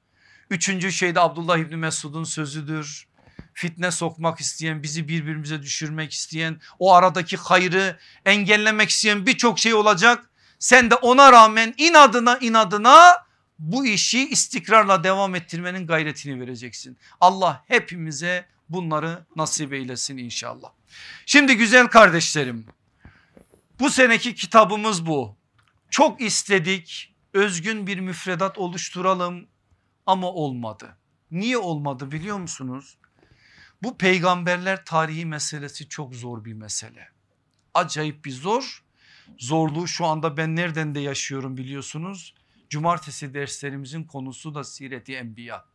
Üçüncü şey de Abdullah İbni Mesud'un sözüdür. Fitne sokmak isteyen bizi birbirimize düşürmek isteyen o aradaki hayrı engellemek isteyen birçok şey olacak. Sen de ona rağmen inadına inadına bu işi istikrarla devam ettirmenin gayretini vereceksin. Allah hepimize bunları nasip eylesin inşallah. Şimdi güzel kardeşlerim bu seneki kitabımız bu. Çok istedik özgün bir müfredat oluşturalım ama olmadı. Niye olmadı biliyor musunuz? Bu peygamberler tarihi meselesi çok zor bir mesele. Acayip bir zor. Zorluğu şu anda ben nereden de yaşıyorum biliyorsunuz. Cumartesi derslerimizin konusu da Siret-i Enbiya.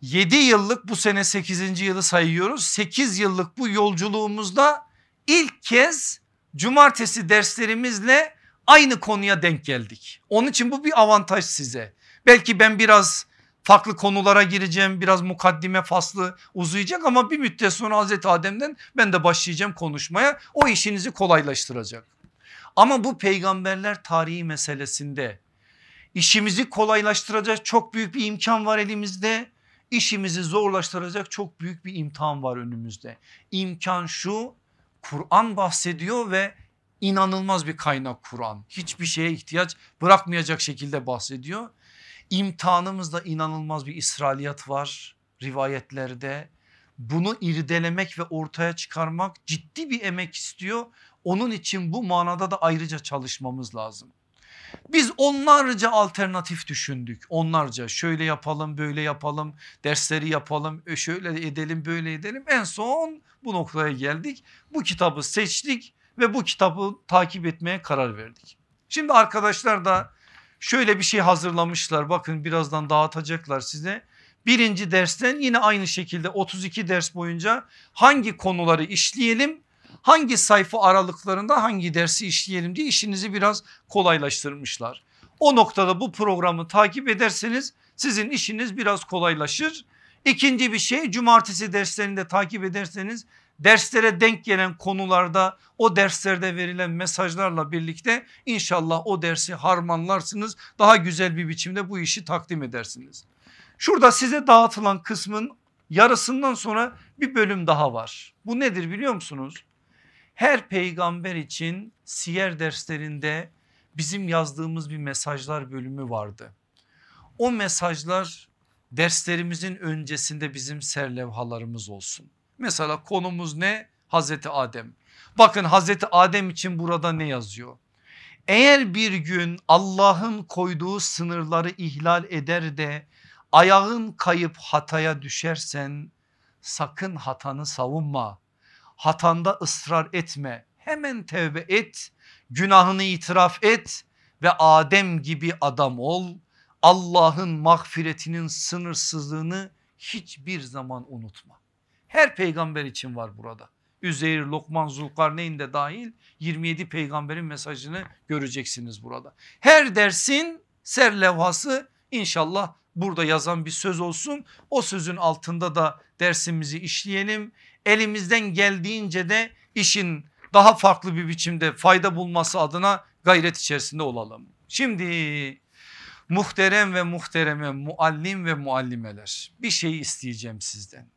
7 yıllık bu sene 8. yılı sayıyoruz. 8 yıllık bu yolculuğumuzda ilk kez cumartesi derslerimizle aynı konuya denk geldik. Onun için bu bir avantaj size. Belki ben biraz farklı konulara gireceğim biraz mukaddime faslı uzayacak ama bir müddet sonra Hazreti Adem'den ben de başlayacağım konuşmaya o işinizi kolaylaştıracak. Ama bu peygamberler tarihi meselesinde işimizi kolaylaştıracak çok büyük bir imkan var elimizde. İşimizi zorlaştıracak çok büyük bir imtihan var önümüzde. İmkan şu Kur'an bahsediyor ve inanılmaz bir kaynak Kur'an. Hiçbir şeye ihtiyaç bırakmayacak şekilde bahsediyor. İmtihanımızda inanılmaz bir İsrailiyat var rivayetlerde. Bunu irdelemek ve ortaya çıkarmak ciddi bir emek istiyor. Onun için bu manada da ayrıca çalışmamız lazım. Biz onlarca alternatif düşündük. Onlarca şöyle yapalım böyle yapalım dersleri yapalım şöyle edelim böyle edelim. En son bu noktaya geldik. Bu kitabı seçtik ve bu kitabı takip etmeye karar verdik. Şimdi arkadaşlar da şöyle bir şey hazırlamışlar bakın birazdan dağıtacaklar size. Birinci dersten yine aynı şekilde 32 ders boyunca hangi konuları işleyelim hangi sayfa aralıklarında hangi dersi işleyelim diye işinizi biraz kolaylaştırmışlar. O noktada bu programı takip ederseniz sizin işiniz biraz kolaylaşır. İkinci bir şey cumartesi derslerini de takip ederseniz derslere denk gelen konularda o derslerde verilen mesajlarla birlikte inşallah o dersi harmanlarsınız. Daha güzel bir biçimde bu işi takdim edersiniz. Şurada size dağıtılan kısmın yarısından sonra bir bölüm daha var. Bu nedir biliyor musunuz? Her peygamber için siyer derslerinde bizim yazdığımız bir mesajlar bölümü vardı. O mesajlar derslerimizin öncesinde bizim serlevhalarımız olsun. Mesela konumuz ne? Hazreti Adem. Bakın Hazreti Adem için burada ne yazıyor? Eğer bir gün Allah'ın koyduğu sınırları ihlal eder de ayağın kayıp hataya düşersen sakın hatanı savunma. Hatanda ısrar etme. Hemen tevbe et. Günahını itiraf et ve Adem gibi adam ol. Allah'ın mağfiretinin sınırsızlığını hiçbir zaman unutma. Her peygamber için var burada. Üzeyir, Lokman, Zulkarneyn de dahil 27 peygamberin mesajını göreceksiniz burada. Her dersin serlevhası inşallah burada yazan bir söz olsun. O sözün altında da dersimizi işleyelim. Elimizden geldiğince de işin daha farklı bir biçimde fayda bulması adına gayret içerisinde olalım. Şimdi muhterem ve muhtereme muallim ve muallimeler bir şey isteyeceğim sizden.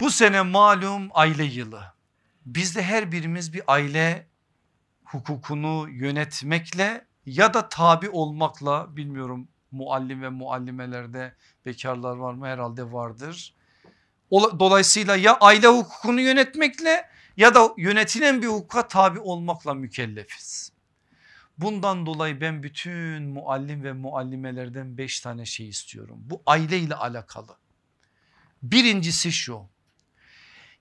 Bu sene malum aile yılı. Biz de her birimiz bir aile hukukunu yönetmekle ya da tabi olmakla bilmiyorum muallim ve muallimelerde bekarlar var mı herhalde vardır. Dolayısıyla ya aile hukukunu yönetmekle ya da yönetilen bir hukuka tabi olmakla mükellefiz. Bundan dolayı ben bütün muallim ve muallimelerden beş tane şey istiyorum. Bu aile ile alakalı. Birincisi şu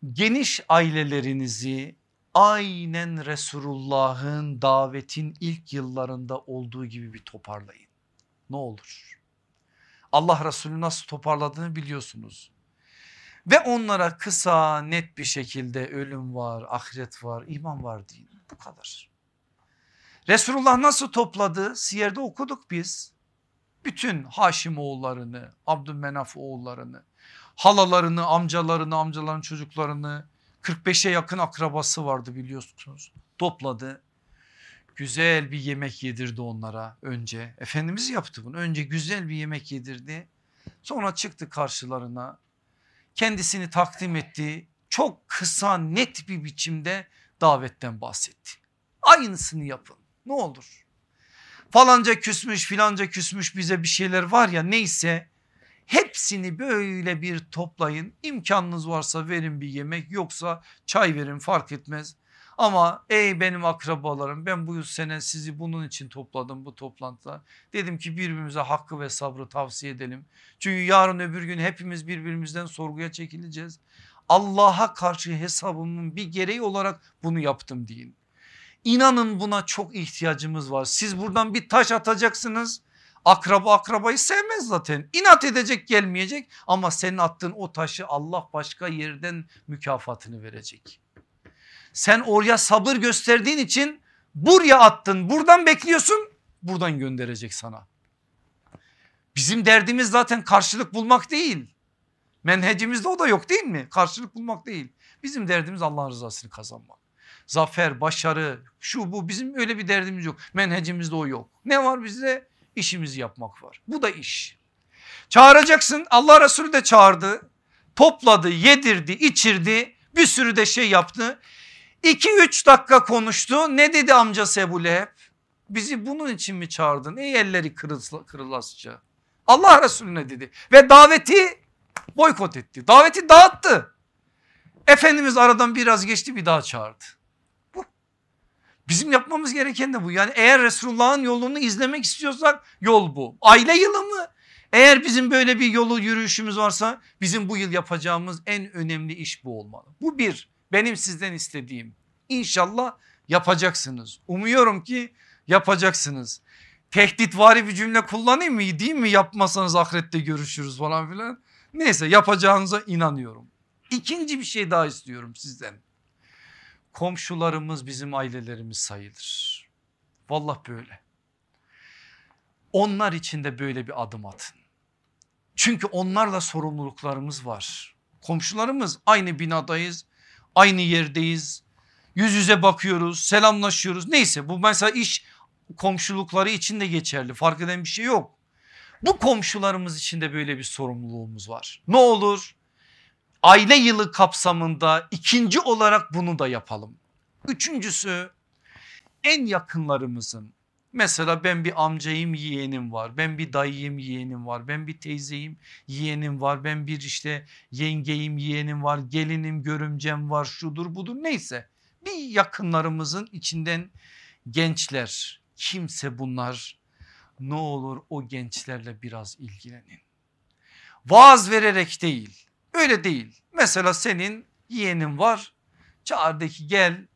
geniş ailelerinizi aynen Resulullah'ın davetin ilk yıllarında olduğu gibi bir toparlayın. Ne olur. Allah Resulü nasıl toparladığını biliyorsunuz. Ve onlara kısa net bir şekilde ölüm var, ahiret var, iman var deyin. Bu kadar. Resulullah nasıl topladı? Siyer'de okuduk biz. Bütün Haşim oğullarını, Abdülmenaf oğullarını, halalarını, amcalarını, amcaların çocuklarını 45'e yakın akrabası vardı biliyorsunuz. Topladı. Güzel bir yemek yedirdi onlara önce. Efendimiz yaptı bunu. Önce güzel bir yemek yedirdi. Sonra çıktı karşılarına. Kendisini takdim etti. Çok kısa net bir biçimde davetten bahsetti. Aynısını yapın ne olur. Falanca küsmüş filanca küsmüş bize bir şeyler var ya neyse Hepsini böyle bir toplayın imkanınız varsa verin bir yemek yoksa çay verin fark etmez. Ama ey benim akrabalarım ben bu sene sizi bunun için topladım bu toplantıda. Dedim ki birbirimize hakkı ve sabrı tavsiye edelim. Çünkü yarın öbür gün hepimiz birbirimizden sorguya çekileceğiz. Allah'a karşı hesabımın bir gereği olarak bunu yaptım deyin. İnanın buna çok ihtiyacımız var. Siz buradan bir taş atacaksınız. Akraba akrabayı sevmez zaten. İnat edecek gelmeyecek ama senin attığın o taşı Allah başka yerden mükafatını verecek. Sen oraya sabır gösterdiğin için buraya attın buradan bekliyorsun buradan gönderecek sana. Bizim derdimiz zaten karşılık bulmak değil. Menhecimizde o da yok değil mi? Karşılık bulmak değil. Bizim derdimiz Allah'ın rızasını kazanmak. Zafer, başarı, şu bu bizim öyle bir derdimiz yok. Menhecimizde o yok. Ne var bizde? İşimizi yapmak var. Bu da iş. Çağıracaksın Allah Resulü de çağırdı. Topladı, yedirdi, içirdi. Bir sürü de şey yaptı. 2-3 dakika konuştu. Ne dedi amcası Ebu Leheb? Bizi bunun için mi çağırdın? Ey elleri kırılasıca. Allah Resulü ne dedi? Ve daveti boykot etti. Daveti dağıttı. Efendimiz aradan biraz geçti bir daha çağırdı. Bizim yapmamız gereken de bu. Yani eğer Resulullah'ın yolunu izlemek istiyorsak yol bu. Aile yılı mı? Eğer bizim böyle bir yolu yürüyüşümüz varsa bizim bu yıl yapacağımız en önemli iş bu olmalı. Bu bir benim sizden istediğim. İnşallah yapacaksınız. Umuyorum ki yapacaksınız. Tehditvari bir cümle kullanayım mı? Değil mi? Yapmasanız ahirette görüşürüz falan filan. Neyse yapacağınıza inanıyorum. İkinci bir şey daha istiyorum sizden komşularımız bizim ailelerimiz sayılır. Vallahi böyle. Onlar için de böyle bir adım atın. Çünkü onlarla sorumluluklarımız var. Komşularımız aynı binadayız, aynı yerdeyiz. Yüz yüze bakıyoruz, selamlaşıyoruz. Neyse bu mesela iş komşulukları için de geçerli. Fark eden bir şey yok. Bu komşularımız için de böyle bir sorumluluğumuz var. Ne olur aile yılı kapsamında ikinci olarak bunu da yapalım. Üçüncüsü en yakınlarımızın mesela ben bir amcayım yeğenim var ben bir dayıyım yeğenim var ben bir teyzeyim yeğenim var ben bir işte yengeyim yeğenim var gelinim görümcem var şudur budur neyse bir yakınlarımızın içinden gençler kimse bunlar ne olur o gençlerle biraz ilgilenin. Vaaz vererek değil Öyle değil. Mesela senin yeğenin var. Çağır ki gel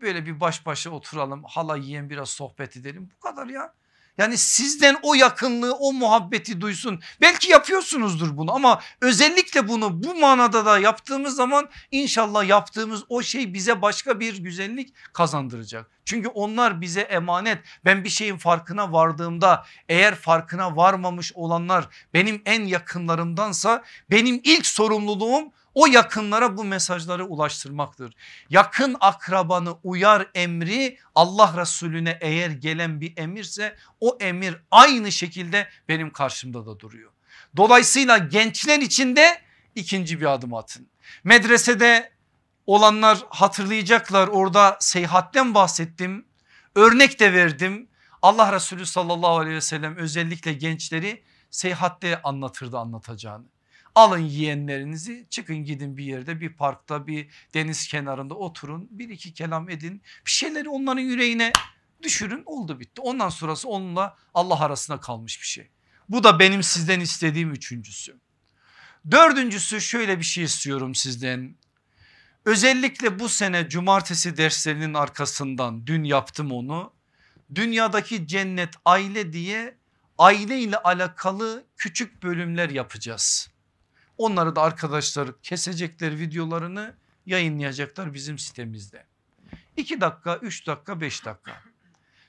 böyle bir baş başa oturalım. Hala yiyen biraz sohbet edelim. Bu kadar ya. Yani sizden o yakınlığı o muhabbeti duysun. Belki yapıyorsunuzdur bunu ama özellikle bunu bu manada da yaptığımız zaman inşallah yaptığımız o şey bize başka bir güzellik kazandıracak. Çünkü onlar bize emanet. Ben bir şeyin farkına vardığımda eğer farkına varmamış olanlar benim en yakınlarımdansa benim ilk sorumluluğum o yakınlara bu mesajları ulaştırmaktır. Yakın akrabanı uyar emri Allah Resulüne eğer gelen bir emirse o emir aynı şekilde benim karşımda da duruyor. Dolayısıyla gençler için de ikinci bir adım atın. Medresede olanlar hatırlayacaklar orada seyahatten bahsettim. Örnek de verdim. Allah Resulü sallallahu aleyhi ve sellem özellikle gençleri seyahatte anlatırdı anlatacağını. Alın yiyenlerinizi çıkın gidin bir yerde bir parkta bir deniz kenarında oturun bir iki kelam edin. Bir şeyleri onların yüreğine düşürün oldu bitti. Ondan sonrası onunla Allah arasında kalmış bir şey. Bu da benim sizden istediğim üçüncüsü. Dördüncüsü şöyle bir şey istiyorum sizden. Özellikle bu sene cumartesi derslerinin arkasından dün yaptım onu. Dünyadaki cennet aile diye aile ile alakalı küçük bölümler yapacağız. Onları da arkadaşlar kesecekler videolarını yayınlayacaklar bizim sitemizde. 2 dakika 3 dakika 5 dakika.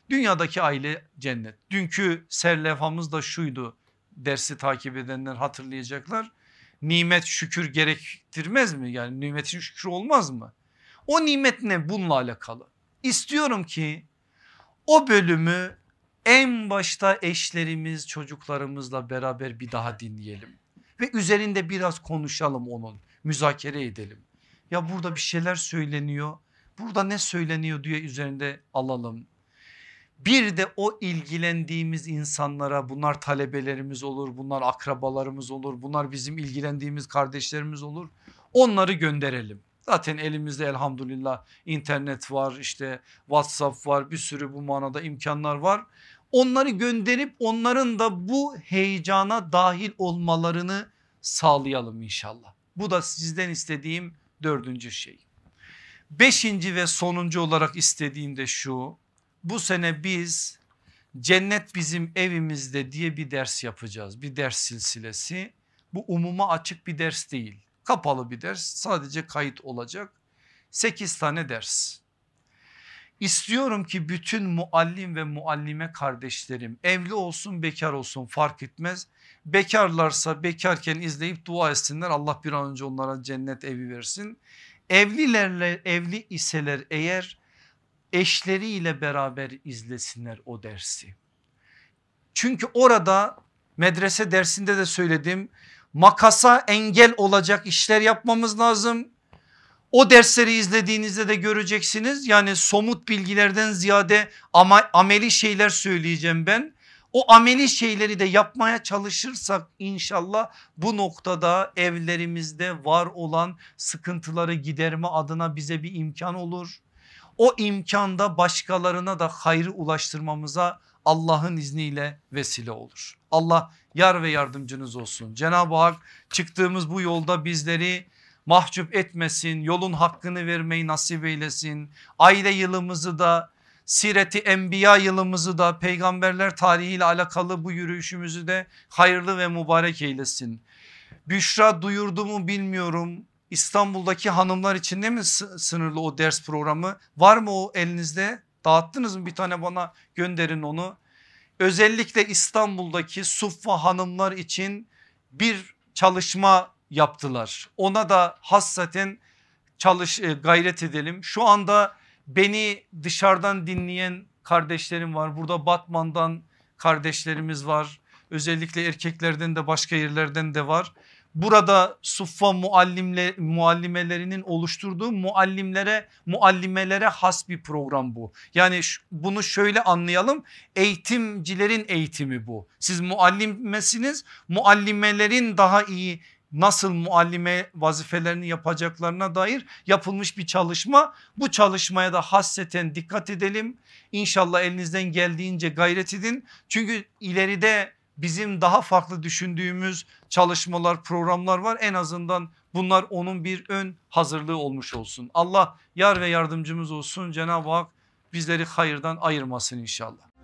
Dünyadaki aile cennet. Dünkü serlevhamız da şuydu dersi takip edenler hatırlayacaklar. Nimet şükür gerektirmez mi? Yani nimetin şükür olmaz mı? O nimet ne bununla alakalı. İstiyorum ki o bölümü en başta eşlerimiz çocuklarımızla beraber bir daha dinleyelim. Ve üzerinde biraz konuşalım onun müzakere edelim. Ya burada bir şeyler söyleniyor burada ne söyleniyor diye üzerinde alalım. Bir de o ilgilendiğimiz insanlara bunlar talebelerimiz olur, bunlar akrabalarımız olur, bunlar bizim ilgilendiğimiz kardeşlerimiz olur. Onları gönderelim. Zaten elimizde elhamdülillah internet var işte WhatsApp var bir sürü bu manada imkanlar var. Onları gönderip onların da bu heyecana dahil olmalarını sağlayalım inşallah. Bu da sizden istediğim dördüncü şey. Beşinci ve sonuncu olarak istediğim de şu bu sene biz cennet bizim evimizde diye bir ders yapacağız bir ders silsilesi. Bu umuma açık bir ders değil kapalı bir ders sadece kayıt olacak 8 tane ders. İstiyorum ki bütün muallim ve muallime kardeşlerim evli olsun bekar olsun fark etmez. Bekarlarsa bekarken izleyip dua etsinler Allah bir an önce onlara cennet evi versin. Evlilerle evli iseler eğer eşleriyle beraber izlesinler o dersi. Çünkü orada medrese dersinde de söyledim makasa engel olacak işler yapmamız lazım. O dersleri izlediğinizde de göreceksiniz yani somut bilgilerden ziyade ama ameli şeyler söyleyeceğim ben. O ameli şeyleri de yapmaya çalışırsak inşallah bu noktada evlerimizde var olan sıkıntıları giderme adına bize bir imkan olur. O imkanda başkalarına da hayrı ulaştırmamıza Allah'ın izniyle vesile olur. Allah yar ve yardımcınız olsun. Cenab-ı Hak çıktığımız bu yolda bizleri mahcup etmesin, yolun hakkını vermeyi nasip eylesin. Aile yılımızı da Sireti Enbiya yılımızı da peygamberler tarihiyle alakalı bu yürüyüşümüzü de hayırlı ve mübarek eylesin. Büşra duyurdu mu bilmiyorum. İstanbul'daki hanımlar için de mi sınırlı o ders programı? Var mı o elinizde? Dağıttınız mı bir tane bana gönderin onu. Özellikle İstanbul'daki Suffa hanımlar için bir çalışma yaptılar. Ona da hassaten çalış e, gayret edelim. Şu anda Beni dışarıdan dinleyen kardeşlerim var. Burada Batman'dan kardeşlerimiz var. Özellikle erkeklerden de başka yerlerden de var. Burada suffa muallimle, muallimelerinin oluşturduğu muallimlere muallimelere has bir program bu. Yani bunu şöyle anlayalım eğitimcilerin eğitimi bu. Siz muallimesiniz muallimelerin daha iyi nasıl muallime vazifelerini yapacaklarına dair yapılmış bir çalışma. Bu çalışmaya da hasseten dikkat edelim. İnşallah elinizden geldiğince gayret edin. Çünkü ileride bizim daha farklı düşündüğümüz çalışmalar programlar var. En azından bunlar onun bir ön hazırlığı olmuş olsun. Allah yar ve yardımcımız olsun Cenab-ı Hak bizleri hayırdan ayırmasın inşallah.